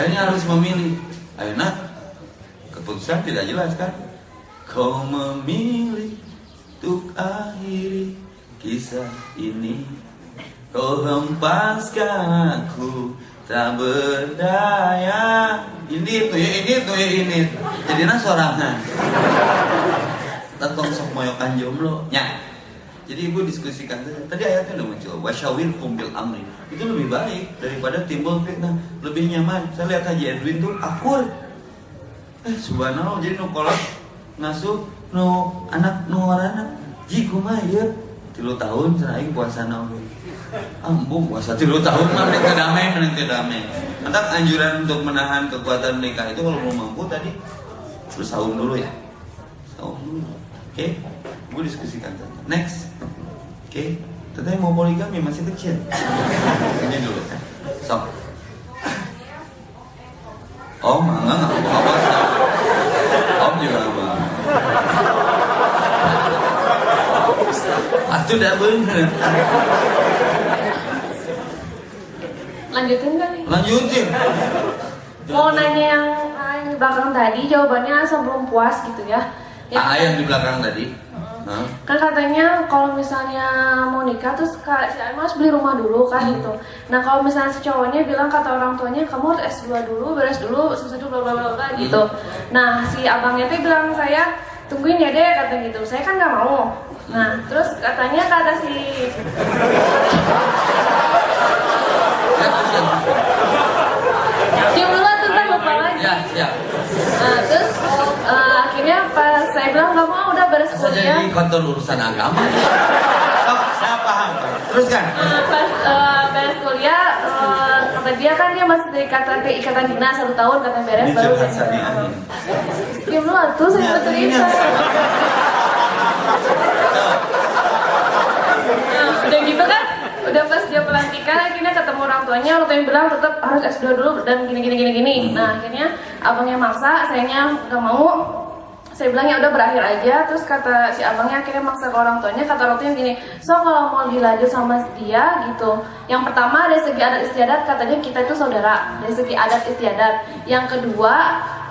Akhirnya harus memilih. Nak, keputusan tidak jelas kan? Kau memilih untuk akhiri kisah ini. Kau hempaskan aku tak berdaya. Ini tuh ya ini tuh ya ini. Jadinya sorangan. Tentang sok moyokan jomblo. Nya. Jadi ibu diskusikan. Tadi ayatnya udah muncul. Wasyawir kumbil amri. Itu lebih baik daripada timbul fitnah. Lebih nyaman. Saya lihat Haji Edwin tuh akur. Eh subhanallah jadi nu kolot ngasuh nu anak nu warana. Ji kumaha ieu? Tilu tahun aing puasa naon. Ambung puasa tilu tahun mah mending teu damai mending teu damai. Mantap anjuran untuk menahan kekuatan nikah itu kalau belum mampu tadi terus sahur dulu ya. Sahur dulu. Oke, gue diskusikan saja. Next. Oke, teteh mau poligami masih kecil. Ini dulu. Sok. Om, enggak enggak apa-apa. Om juga apa? Atuh udah bener. Lanjutin kan nih? Lanjutin. Mau nanya yang di belakang tadi, jawabannya asal belum puas gitu ya. Ya, Ah, yang di belakang tadi. Hah? kan katanya kalau misalnya mau nikah terus kak si Aiman harus beli rumah dulu kan gitu. Nah kalau misalnya si cowoknya bilang kata orang tuanya kamu harus S2 dulu, beres dulu, selesai dulu, bla bla bla bla gitu. Nah si abangnya tuh bilang saya tungguin ya deh kata gitu. Saya kan nggak mau. Nah terus katanya kata si Ya, terus yang- Diam dulu tuh ntar lupa lagi. Ya, ya. Nah, terus eh, akhirnya pas saya bilang nggak mau udah beres kuliah. jadi kantor urusan agama? Sok, saya paham. Teruskan. Eh, pas eh, beres kuliah eh, kata dia kan dia masih ikatan ke ikatan dinas satu tahun kata beres Ini baru curhat saya dulu tuh saya Ya, cerita. Nah, udah gitu kan udah pas dia pelantikan akhirnya ketemu orang tuanya orang tuanya bilang tetap harus S2 dulu dan gini gini gini gini. Nah akhirnya abangnya maksa sayanya nggak mau. Saya bilang ya udah berakhir aja. Terus kata si abangnya akhirnya maksa ke orang tuanya kata orang tuanya gini so kalau mau dilanjut sama dia gitu. Yang pertama dari segi adat istiadat katanya kita itu saudara. Dari segi adat istiadat. Yang kedua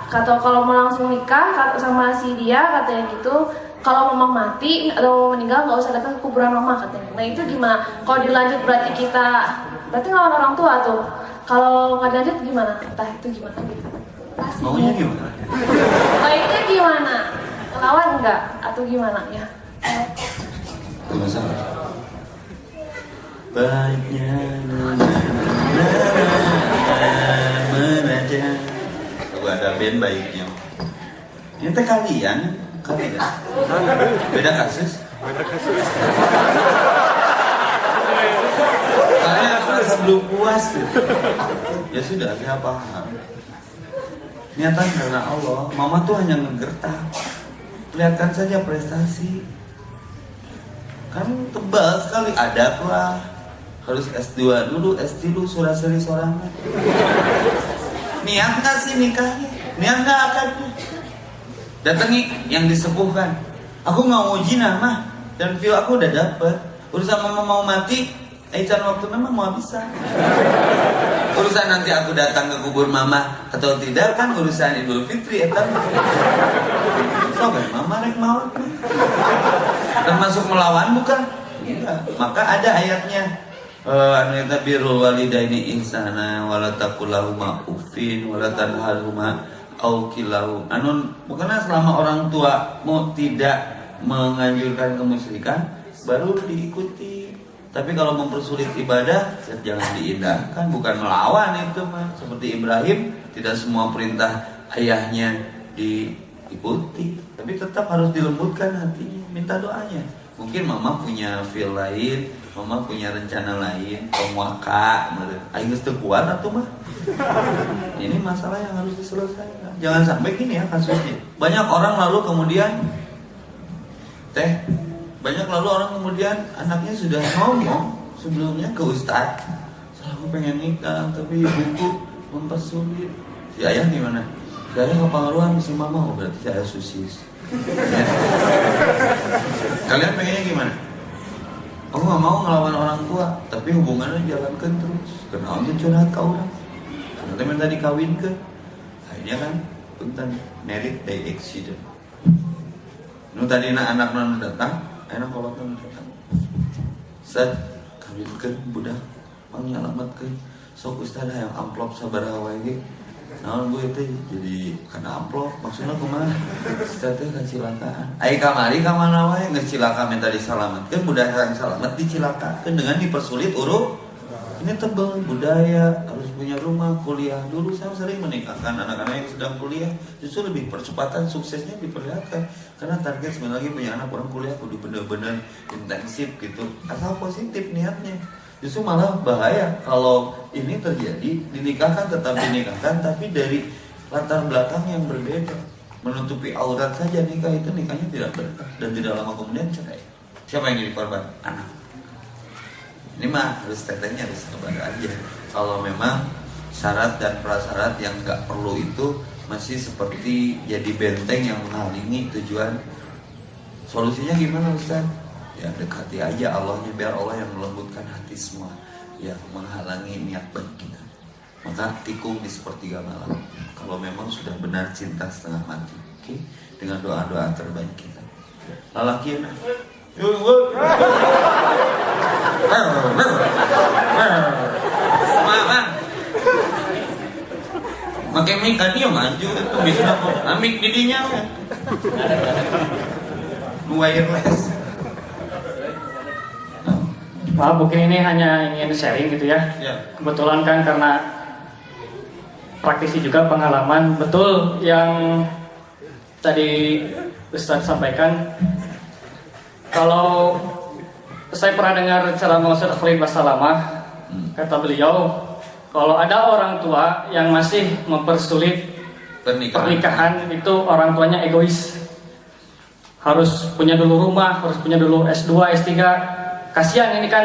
kata kalau mau langsung nikah kata sama si dia katanya gitu kalau mama mati atau meninggal nggak usah datang ke kuburan mama katanya. Nah itu gimana? Kalau dilanjut berarti kita berarti ngelawan orang tua tuh. Kalau nggak dilanjut gimana? Entah itu gimana. Pasti. Maunya gimana? Nah itu gimana? Ngelawan nggak atau gimana ya? Masalah. Banyak meraja. Lagu ada band baiknya. Ini teh kalian, kalian. Beda kasus. Kalian merasa belum puas gitu. Ya sudah, saya paham. Niatan karena Allah, Mama tuh hanya ngegertak. Lihatkan saja prestasi. Kan tebal sekali, ada lah. Harus S2 dulu, S3 dulu, surah seri sorangan. Niat nggak sih nikahnya? Niat nggak akadnya? Datangi yang disepuhkan. Aku nggak mau jinah mah, dan feel aku udah dapet. Urusan mama mau mati, Aican waktu memang mau bisa. Urusan nanti aku datang ke kubur mama atau tidak kan urusan Idul Fitri eta. So kan mama rek maut. Termasuk melawan bukan? Enggak. Maka ada ayatnya. Eh, anu eta birrul walidaini ihsana wala taqulahuma uffin wala tanharhuma au kilahu. Anu bukannya selama orang tua mau tidak menganjurkan kemusyrikan baru diikuti. Tapi kalau mempersulit ibadah jangan diindahkan, bukan melawan itu mah. Seperti Ibrahim, tidak semua perintah ayahnya diikuti, tapi tetap harus dilembutkan hatinya, minta doanya. Mungkin mama punya feel lain, mama punya rencana lain, pemuaka, aing geus kuat atuh mah. Ini masalah yang harus diselesaikan. Jangan sampai gini ya kasusnya. Banyak orang lalu kemudian teh banyak lalu orang kemudian anaknya sudah ngomong sebelumnya ke ustadz saya aku pengen nikah tapi ibuku mempersulit si ayah gimana si ayah kepengaruhan si mama oh, berarti saya susis Ya. Kalian pengennya gimana aku nggak mau ngelawan orang tua tapi hubungannya jalankan terus kenal tuh curhat ke orang karena temen tadi kawin ke akhirnya kan punten merit by accident Nu tadi anak anak datang, enak kalau kan datang. Set kawinkeun budak pangnyalametkeun. Sok ustaz yang amplop sabar wae ge. Naon gue itu jadi kena amplop maksudnya kumaha? Ustaz teh kecelakaan. Ai kamari ka mana wae geus cilaka minta diselamatkeun budak yang selamat dicilakakeun dengan dipersulit urut ini tebel budaya harus punya rumah kuliah. Dulu saya sering menikahkan anak-anak yang sedang kuliah. Justru lebih percepatan suksesnya diperlihatkan. Karena target sebenarnya punya anak orang kuliah kudu bener-bener intensif gitu. Asal positif niatnya justru malah bahaya kalau ini terjadi dinikahkan tetap dinikahkan tapi dari latar belakang yang berbeda. Menutupi aurat saja nikah itu nikahnya tidak berkah dan tidak lama kemudian cerai. Siapa yang jadi korban? Anak. Ini mah harus tetehnya harus sabar aja. Kalau memang syarat dan prasyarat yang nggak perlu itu masih seperti jadi benteng yang menghalangi tujuan. Solusinya gimana Ustaz? Ya dekati aja Allahnya biar Allah yang melembutkan hati semua yang menghalangi niat baik kita maka tikung di sepertiga malam kalau memang sudah benar cinta setengah mati oke dengan doa-doa terbaik kita lalaki Mama. Pakai mic tadi yang maju itu bisa? Mic didinya kan. Wireless. Maaf mungkin ini hanya ingin sharing gitu ya. Ya. Kebetulan kan karena praktisi juga pengalaman betul yang tadi Ustadz sampaikan. Kalau saya pernah dengar ceramah Ustadz Khalid Basalamah, kata beliau, kalau ada orang tua yang masih mempersulit Pernikahan. pernikahan itu orang tuanya egois. Harus punya dulu rumah, harus punya dulu S2, S3. Kasihan ini kan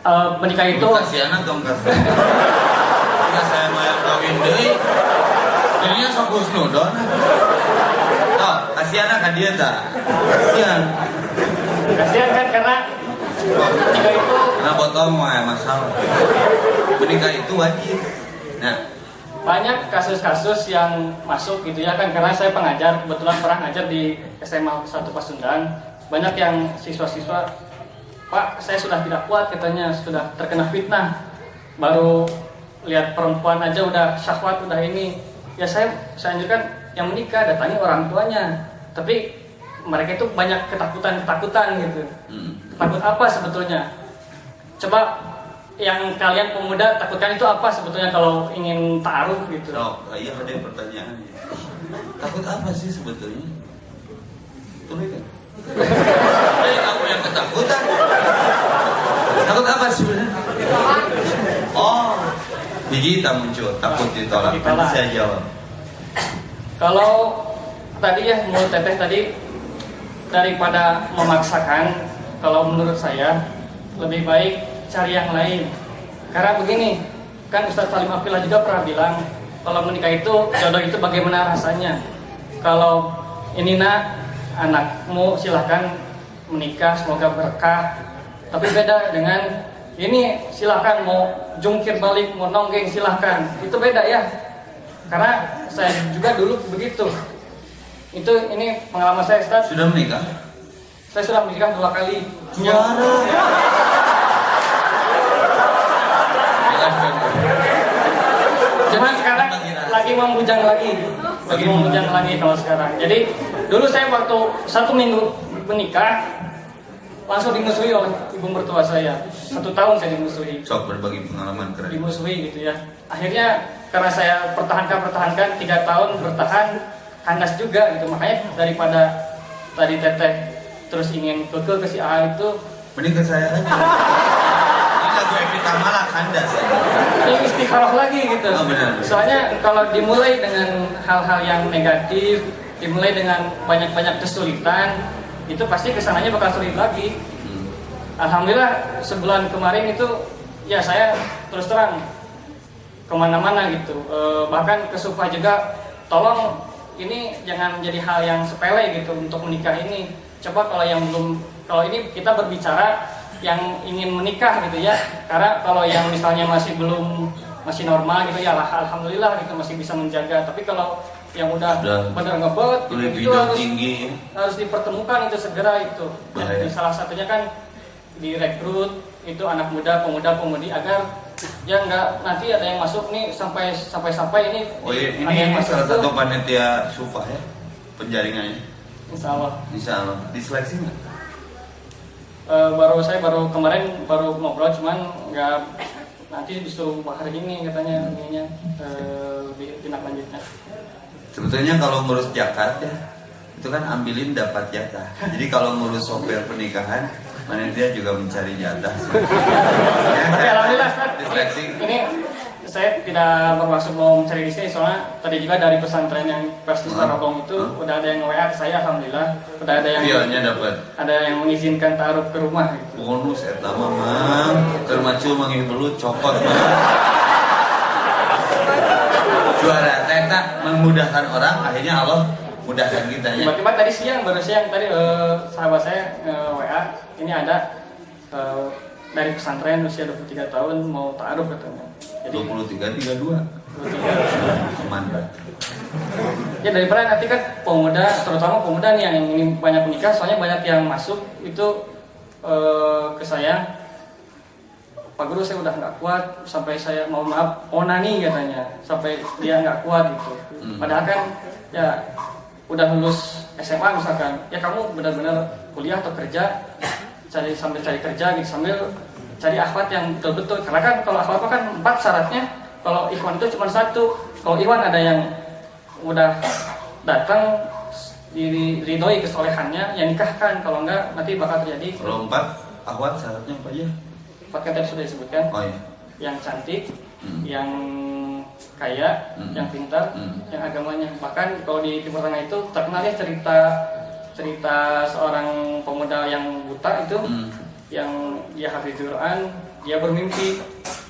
eh, menikah itu kasih anak dong kasih. Enggak saya mau yang kawin deui. Jadinya sok husnudon. Oh, kasih anak kan dia tak. Kasihan. kasihan kan karena menikah itu Nah botol mah ya masalah. Menikah itu wajib. Nah, banyak kasus-kasus yang masuk gitu ya kan karena saya pengajar kebetulan pernah ngajar di SMA 1 Pasundan banyak yang siswa-siswa Pak saya sudah tidak kuat katanya sudah terkena fitnah baru lihat perempuan aja udah syahwat udah ini ya saya saya anjurkan yang menikah datangi orang tuanya tapi mereka itu banyak ketakutan ketakutan gitu Hmm. takut apa sebetulnya coba yang kalian pemuda takutkan itu apa sebetulnya kalau ingin taruh gitu Oh, iya ada pertanyaan. Takut apa sih sebetulnya? Kan? Eh, kamu yang ketakutan. Takut apa sebenarnya? Oh, biji tak muncul, takut ditolak. Nanti saya jawab. Kalau tadi ya menurut teteh tadi daripada memaksakan, kalau menurut saya lebih baik cari yang lain. Karena begini, kan Ustadz Salim Afillah juga pernah bilang kalau menikah itu jodoh itu bagaimana rasanya. Kalau ini nak anakmu silahkan menikah semoga berkah. Tapi beda dengan ini silahkan mau jungkir balik mau nonggeng silahkan. Itu beda ya. Karena saya juga dulu begitu. Itu ini pengalaman saya Ustaz. Sudah menikah? saya sudah menikah dua kali. Juara. cuman sekarang lagi membujang lagi. Lagi membujang lagi kalau sekarang. Jadi dulu saya waktu satu minggu menikah langsung dimusuhi oleh ibu mertua saya satu tahun saya dimusuhi Sok berbagi pengalaman keren. dimusuhi gitu ya akhirnya karena saya pertahankan pertahankan tiga tahun bertahan kandas juga gitu makanya daripada tadi teteh terus ingin kekeh ke si A itu Mending ke saya aja. Ini lagu Evita Malah kandas. ini istikharah lagi gitu Oh, benar. soalnya kalau dimulai dengan hal-hal yang negatif dimulai dengan banyak-banyak kesulitan itu pasti ke sananya bakal sulit lagi. Hmm. Alhamdulillah sebulan kemarin itu ya saya terus terang ke mana-mana gitu. Eh, bahkan ke Sufa juga tolong ini jangan menjadi hal yang sepele gitu untuk menikah ini. Coba kalau yang belum kalau ini kita berbicara yang ingin menikah gitu ya. Karena kalau yang misalnya masih belum masih normal gitu ya lah alhamdulillah gitu masih bisa menjaga. Tapi kalau yang udah Udah benar ngebet Lebih itu harus tinggi. harus dipertemukan itu segera itu. Bahaya. Jadi salah satunya kan direkrut itu anak muda, pemuda-pemudi agar ya nggak nanti ada yang masuk nih sampai sampai sampai ini Oh iya, ini, yang masuk salah satu panitia Sufa ya. Penjaringannya. Insya Allah. Insya Allah. Diseleksi nggak? Eh, baru saya baru kemarin baru ngobrol cuman nggak nanti disuruh hari ini katanya ininya eh, lebih tindak lanjutnya. Sebetulnya kalau ngurus zakat ya, itu kan ambilin dapat jatah. Jadi kalau ngurus sopir pernikahan, panitia juga mencari jatah. Ya, Tapi alhamdulillah Ustaz, Diseleksi. ini, saya tidak bermaksud mau mencari di sini soalnya tadi juga dari pesantren yang Persis. Tarogong itu Hmm. udah ada yang WA ke saya alhamdulillah udah ada yang Filenya dapat ada yang mengizinkan taruh ke rumah gitu. bonus eta mah mang. Keur macul manggih belut cokot mah. Juara memudahkan orang, akhirnya Allah mudahkan kita ya. Tiba-tiba tadi siang baru siang tadi eh, sahabat saya eh, WA ini ada eh, dari pesantren usia 23 tahun mau taruh katanya. Jadi 23 32 23. aman Pak. Ya daripada nanti kan pemuda, terutama pemuda nih yang ingin banyak menikah, soalnya banyak yang masuk itu eh, ke saya, Pak Guru saya udah nggak kuat, sampai saya mau maaf onani katanya, sampai dia nggak kuat gitu. Hmm. Padahal kan ya udah lulus SMA misalkan, ya kamu benar-benar kuliah atau kerja, cari sambil cari kerja gitu sambil cari akhwat yang betul-betul karena kan kalau akhwat kan empat syaratnya kalau ikhwan itu cuma satu kalau ikhwan ada yang udah datang diridhoi kesolehannya ya nikahkan kalau enggak nanti bakal terjadi Kalau empat ahwat syaratnya apa aja? Kan tadi sudah disebutkan Oh iya. yang cantik Hmm. yang kaya Hmm. yang pintar Hmm. yang agamanya bahkan kalau di Timur Tengah itu terkenal ya cerita cerita seorang pemuda yang buta itu Hmm. yang dia hafiz Quran dia bermimpi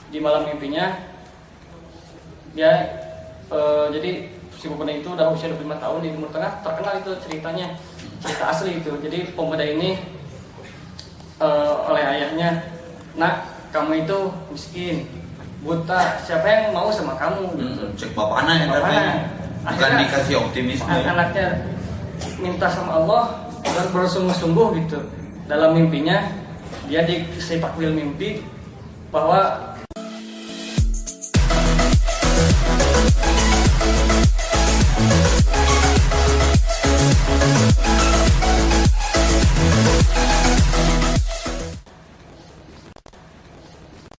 di malam mimpinya dia eh, jadi si pemuda itu udah usia 25 tahun di Timur Tengah terkenal itu ceritanya cerita asli itu jadi pemuda ini eh, oleh ayahnya nak kamu itu miskin. Buta siapa yang mau sama kamu? Gitu Hmm, cek bapakna ya katanya. bukan dikasih optimisme anaknya minta sama Allah dan bersungguh-sungguh gitu. Dalam mimpinya dia di sepak wil mimpi bahwa